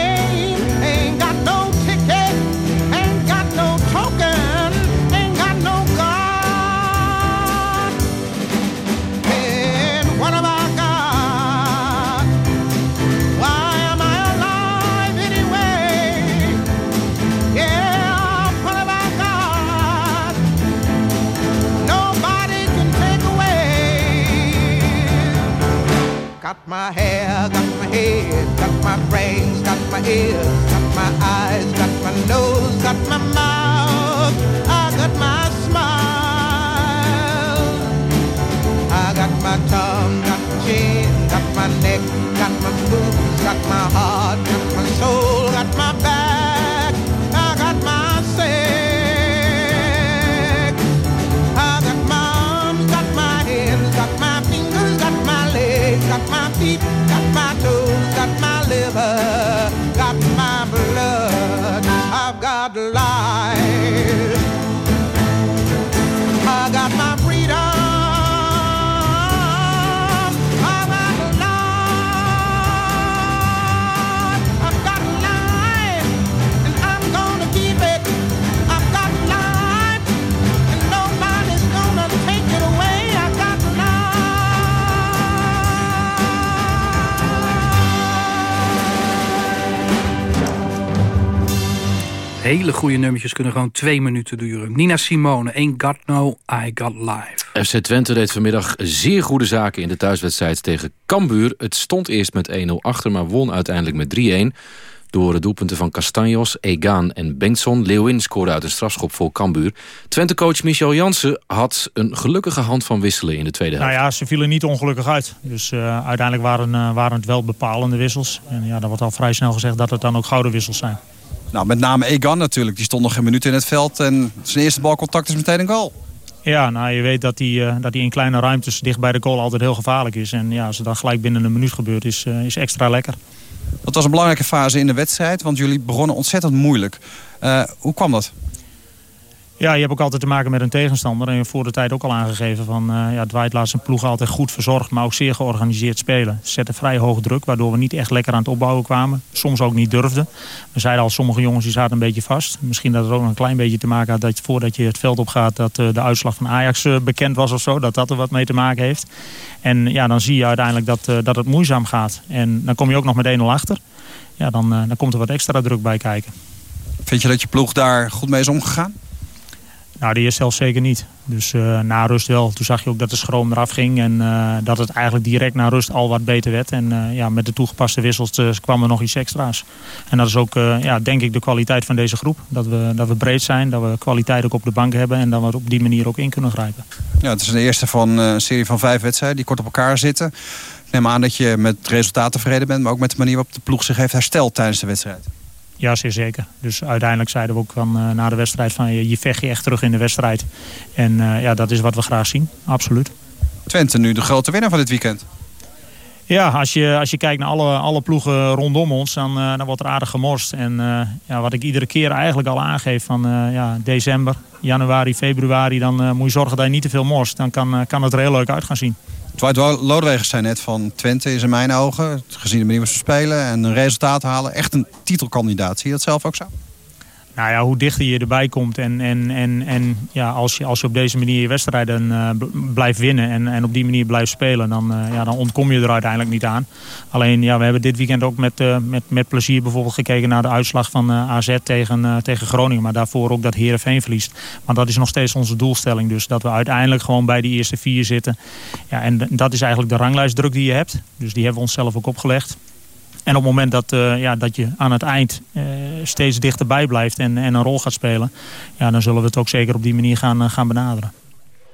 Got my hair, got my head, got my brains, got my ears, got my eyes, got my nose, got my mouth, I got my Hele goede nummertjes kunnen gewoon twee minuten duren. Nina Simone, Ain't Got No, I Got Life. FC Twente deed vanmiddag zeer goede zaken in de thuiswedstrijd tegen Cambuur. Het stond eerst met 1-0 achter, maar won uiteindelijk met 3-1. Door de doelpunten van Castanjos, Egan en Bengtson. Leeuwin scoorde uit een strafschop voor Cambuur. Twente-coach Michel Jansen had een gelukkige hand van wisselen in de tweede helft. Nou ja, ze vielen niet ongelukkig uit. Dus uh, uiteindelijk waren, uh, waren het wel bepalende wissels. En ja, dan wordt al vrij snel gezegd dat het dan ook gouden wissels zijn. Nou, met name Egan natuurlijk. Die stond nog geen minuut in het veld. En zijn eerste balcontact is meteen een goal. Ja, nou, je weet dat hij uh, dat in kleine ruimtes dicht bij de goal altijd heel gevaarlijk is. En ja, als het dan gelijk binnen een minuut gebeurt, is, is extra lekker. Dat was een belangrijke fase in de wedstrijd, want jullie begonnen ontzettend moeilijk. Uh, hoe kwam dat? Ja, je hebt ook altijd te maken met een tegenstander. En je hebt voor de tijd ook al aangegeven van... Uh, ja, Dwight laat zijn ploeg altijd goed verzorgd, maar ook zeer georganiseerd spelen. Ze zetten vrij hoog druk, waardoor we niet echt lekker aan het opbouwen kwamen. Soms ook niet durfden. We zeiden al, sommige jongens die zaten een beetje vast. Misschien dat het ook een klein beetje te maken had dat voordat je het veld opgaat... dat uh, de uitslag van Ajax uh, bekend was of zo, dat dat er wat mee te maken heeft. En ja, dan zie je uiteindelijk dat, dat het moeizaam gaat. En dan kom je ook nog met 1-0 achter. Ja, dan, dan komt er wat extra druk bij kijken. Vind je dat je ploeg daar goed mee is omgegaan? Nou, de eerste helft zeker niet. Dus uh, na rust wel. Toen zag je ook dat de schroom eraf ging. En uh, dat het eigenlijk direct na rust al wat beter werd. En uh, ja, met de toegepaste wissels kwam er nog iets extra's. En dat is ook, ja, denk ik, de kwaliteit van deze groep. Dat we, dat we breed zijn, dat we kwaliteit ook op de bank hebben. En dat we op die manier ook in kunnen grijpen. Ja, het is de eerste van een serie van vijf wedstrijden die kort op elkaar zitten. Neem aan dat je met het resultaat tevreden bent. Maar ook met de manier waarop de ploeg zich heeft hersteld tijdens de wedstrijd. Ja, zeer zeker. Dus uiteindelijk zeiden we ook van, uh, na de wedstrijd van je, je vecht je echt terug in de wedstrijd. En uh, ja, dat is wat we graag zien, absoluut. Twente nu de grote winnaar van dit weekend. Ja, als je, als je kijkt naar alle, alle ploegen rondom ons, dan, uh, dan wordt er aardig gemorst. En ja, wat ik iedere keer eigenlijk al aangeef van ja, december, januari, februari... dan moet je zorgen dat je niet te veel morst. Dan kan, kan het er heel leuk uit gaan zien. Dwight Lodewegers zei net van Twente is in mijn ogen, gezien de manier waarop ze spelen en een resultaat halen, echt een titelkandidaat. Zie je dat zelf ook zo? Nou ja, hoe dichter je erbij komt en, en, en, en ja, als, je, als je op deze manier je wedstrijden uh, blijft winnen en, en op die manier blijft spelen, dan, uh, ja, dan ontkom je er uiteindelijk niet aan. Alleen ja, we hebben dit weekend ook met, uh, met, met plezier bijvoorbeeld gekeken naar de uitslag van AZ tegen, tegen Groningen. Maar daarvoor ook dat Heerenveen verliest. Maar dat is nog steeds onze doelstelling. Dus dat we uiteindelijk gewoon bij die eerste vier zitten. Ja, en dat is eigenlijk de ranglijstdruk die je hebt. Dus die hebben we onszelf ook opgelegd. En op het moment dat, uh, ja, dat je aan het eind uh, steeds dichterbij blijft en, en een rol gaat spelen... Ja, dan zullen we het ook zeker op die manier gaan, uh, gaan benaderen.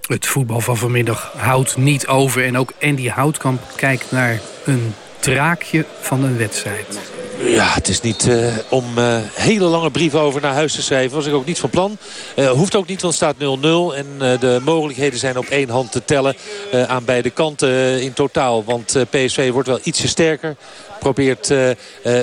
Het voetbal van vanmiddag houdt niet over. En ook Andy Houtkamp kijkt naar een draakje van een wedstrijd. Ja, het is niet uh, om uh, hele lange brieven over naar huis te schrijven. Was ik ook niet van plan. Uh, hoeft ook niet, want het staat 0-0. En de mogelijkheden zijn op één hand te tellen aan beide kanten in totaal. Want PSV wordt wel ietsje sterker probeert uh, uh,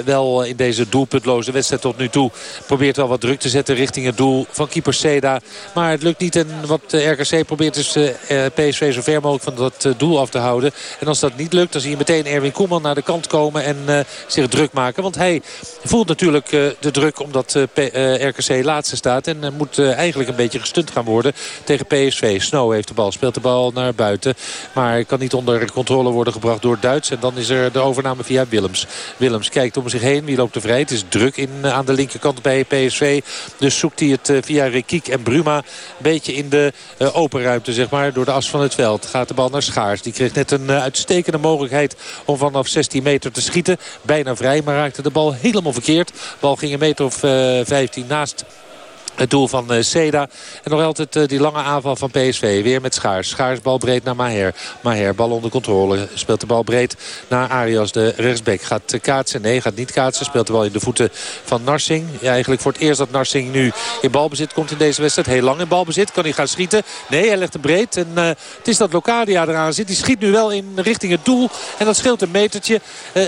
wel in deze doelpuntloze wedstrijd tot nu toe... probeert wel wat druk te zetten richting het doel van keeper Seda. Maar het lukt niet en wat RKC probeert is uh, PSV zo ver mogelijk van dat doel af te houden. En als dat niet lukt, dan zie je meteen Erwin Koeman naar de kant komen en zich druk maken. Want hij voelt natuurlijk de druk omdat RKC laatste staat. En moet eigenlijk een beetje gestunt gaan worden tegen PSV. Snow heeft de bal, speelt de bal naar buiten. Maar kan niet onder controle worden gebracht door Duits. En dan is er de overname via Willem. Willems. Kijkt om zich heen. Wie loopt er vrij? Het is druk in, aan de linkerkant bij PSV. Dus zoekt hij het via Rekiek en Bruma. Een beetje in de uh, open ruimte zeg maar. Door de as van het veld. Gaat de bal naar Schaars. Die kreeg net een uitstekende mogelijkheid om vanaf 16 meter te schieten. Bijna vrij, maar raakte de bal helemaal verkeerd. De bal ging een meter of uh, 15 naast het doel van uh, Seda. En nog altijd uh, die lange aanval van PSV. Weer met Schaars. Schaars bal breed naar Maher. Maher bal onder controle. Speelt de bal breed naar Arias. De rechtsback gaat uh, kaatsen. Nee, gaat niet kaatsen. Speelt bal in de voeten van Narsing. Ja, eigenlijk voor het eerst dat Narsing nu in balbezit komt in deze wedstrijd. Heel lang in balbezit. Kan hij gaan schieten? Nee, hij legt hem breed. En het is dat Locadia eraan zit. Die schiet nu wel in richting het doel. En dat scheelt een metertje.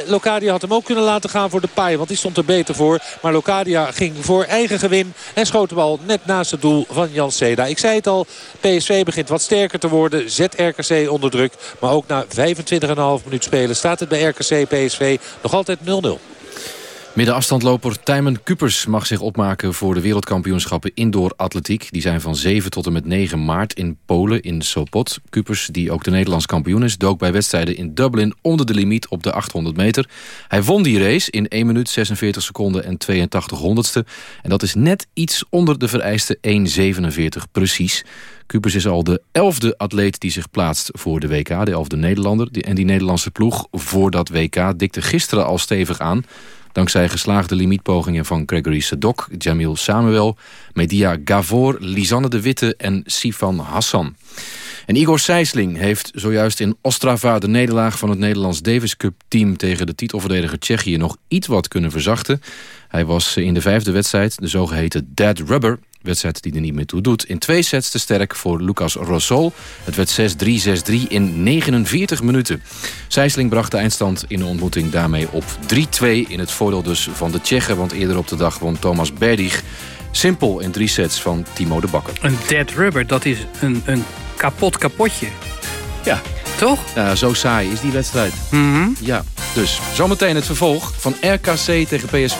Locadia had hem ook kunnen laten gaan voor de paai. Want die stond er beter voor. Maar Locadia ging voor eigen gewin. En schoot bal net naast het doel van Jan Seda. Ik zei het al, PSV begint wat sterker te worden. Zet RKC onder druk. Maar ook na 25,5 minuut spelen staat het bij RKC PSV nog altijd 0-0. Middenafstandloper Tijmen Kupers mag zich opmaken voor de wereldkampioenschappen indoor atletiek. Die zijn van 7 tot en met 9 maart in Polen in Sopot. Kupers, die ook de Nederlands kampioen is, dook bij wedstrijden in Dublin onder de limiet op de 800 meter. Hij won die race in 1 minuut 46 seconden en 82 honderdste. En dat is net iets onder de vereiste 1,47 precies. Kupers is al de elfde atleet die zich plaatst voor de WK, de elfde Nederlander. En die Nederlandse ploeg voor dat WK dikte gisteren al stevig aan... Dankzij geslaagde limietpogingen van Gregory Sedok, Jamil Samuel... Media Gavor, Lisanne de Witte en Sifan Hassan. En Igor Sijsling heeft zojuist in Ostrava de nederlaag van het Nederlands Davis Cup team tegen de titelverdediger Tsjechië nog iets wat kunnen verzachten. Hij was in de vijfde wedstrijd, de zogeheten Dead Rubber, wedstrijd die er niet meer toe doet. In twee sets te sterk voor Lucas Rosol. Het werd 6-3, 6-3 in 49 minuten. Sijsling bracht de eindstand in de ontmoeting daarmee op 3-2... in het voordeel dus van de Tsjechen, want eerder op de dag won Thomas Berdig... simpel in drie sets van Timo de Bakker. Een dead rubber, dat is een, een kapot kapotje. Ja. Toch? Ja, zo saai is die wedstrijd. Mhm. Ja, dus zometeen het vervolg van RKC tegen PSV.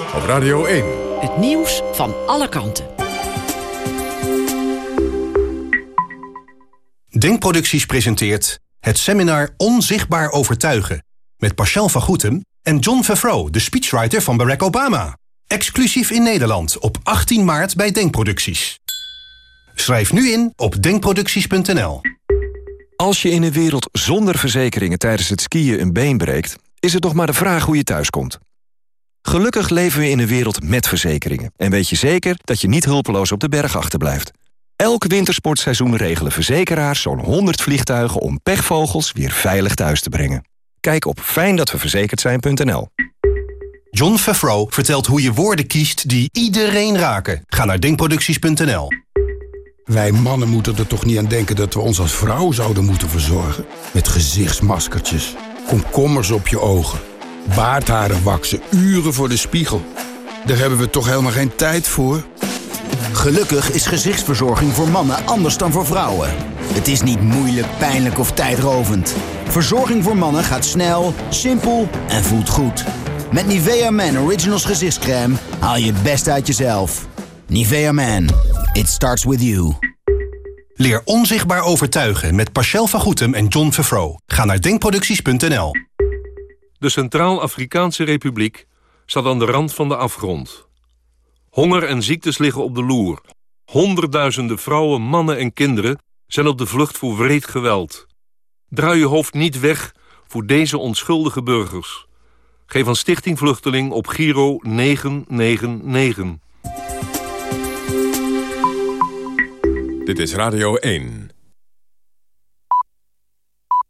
Op Radio 1. Het nieuws van alle kanten. Denkproducties presenteert het seminar Onzichtbaar Overtuigen... met Pascal van Goetem en John Favreau, de speechwriter van Barack Obama. Exclusief in Nederland op 18 maart bij Denkproducties. Schrijf nu in op denkproducties.nl. Als je in een wereld zonder verzekeringen tijdens het skiën een been breekt... is het nog maar de vraag hoe je thuiskomt. Gelukkig leven we in een wereld met verzekeringen... en weet je zeker dat je niet hulpeloos op de berg achterblijft. Elk wintersportseizoen regelen verzekeraars zo'n 100 vliegtuigen... om pechvogels weer veilig thuis te brengen. Kijk op fijndatweverzekerd zijn.nl. John Favreau vertelt hoe je woorden kiest die iedereen raken. Ga naar denkproducties.nl. Wij mannen moeten er toch niet aan denken dat we ons als vrouw zouden moeten verzorgen? Met gezichtsmaskertjes, komkommers op je ogen, baardharen waksen, uren voor de spiegel. Daar hebben we toch helemaal geen tijd voor? Gelukkig is gezichtsverzorging voor mannen anders dan voor vrouwen. Het is niet moeilijk, pijnlijk of tijdrovend. Verzorging voor mannen gaat snel, simpel en voelt goed. Met Nivea Man Originals gezichtscreme haal je het best uit jezelf. Nivea Man, it starts with you. Leer onzichtbaar overtuigen met Pascal van Goetem en John Favreau. Ga naar denkproducties.nl. De Centraal-Afrikaanse Republiek staat aan de rand van de afgrond. Honger en ziektes liggen op de loer. Honderdduizenden vrouwen, mannen en kinderen zijn op de vlucht voor wreed geweld. Draai je hoofd niet weg voor deze onschuldige burgers. Geef aan Stichting Vluchteling op Giro 999. Dit is Radio 1.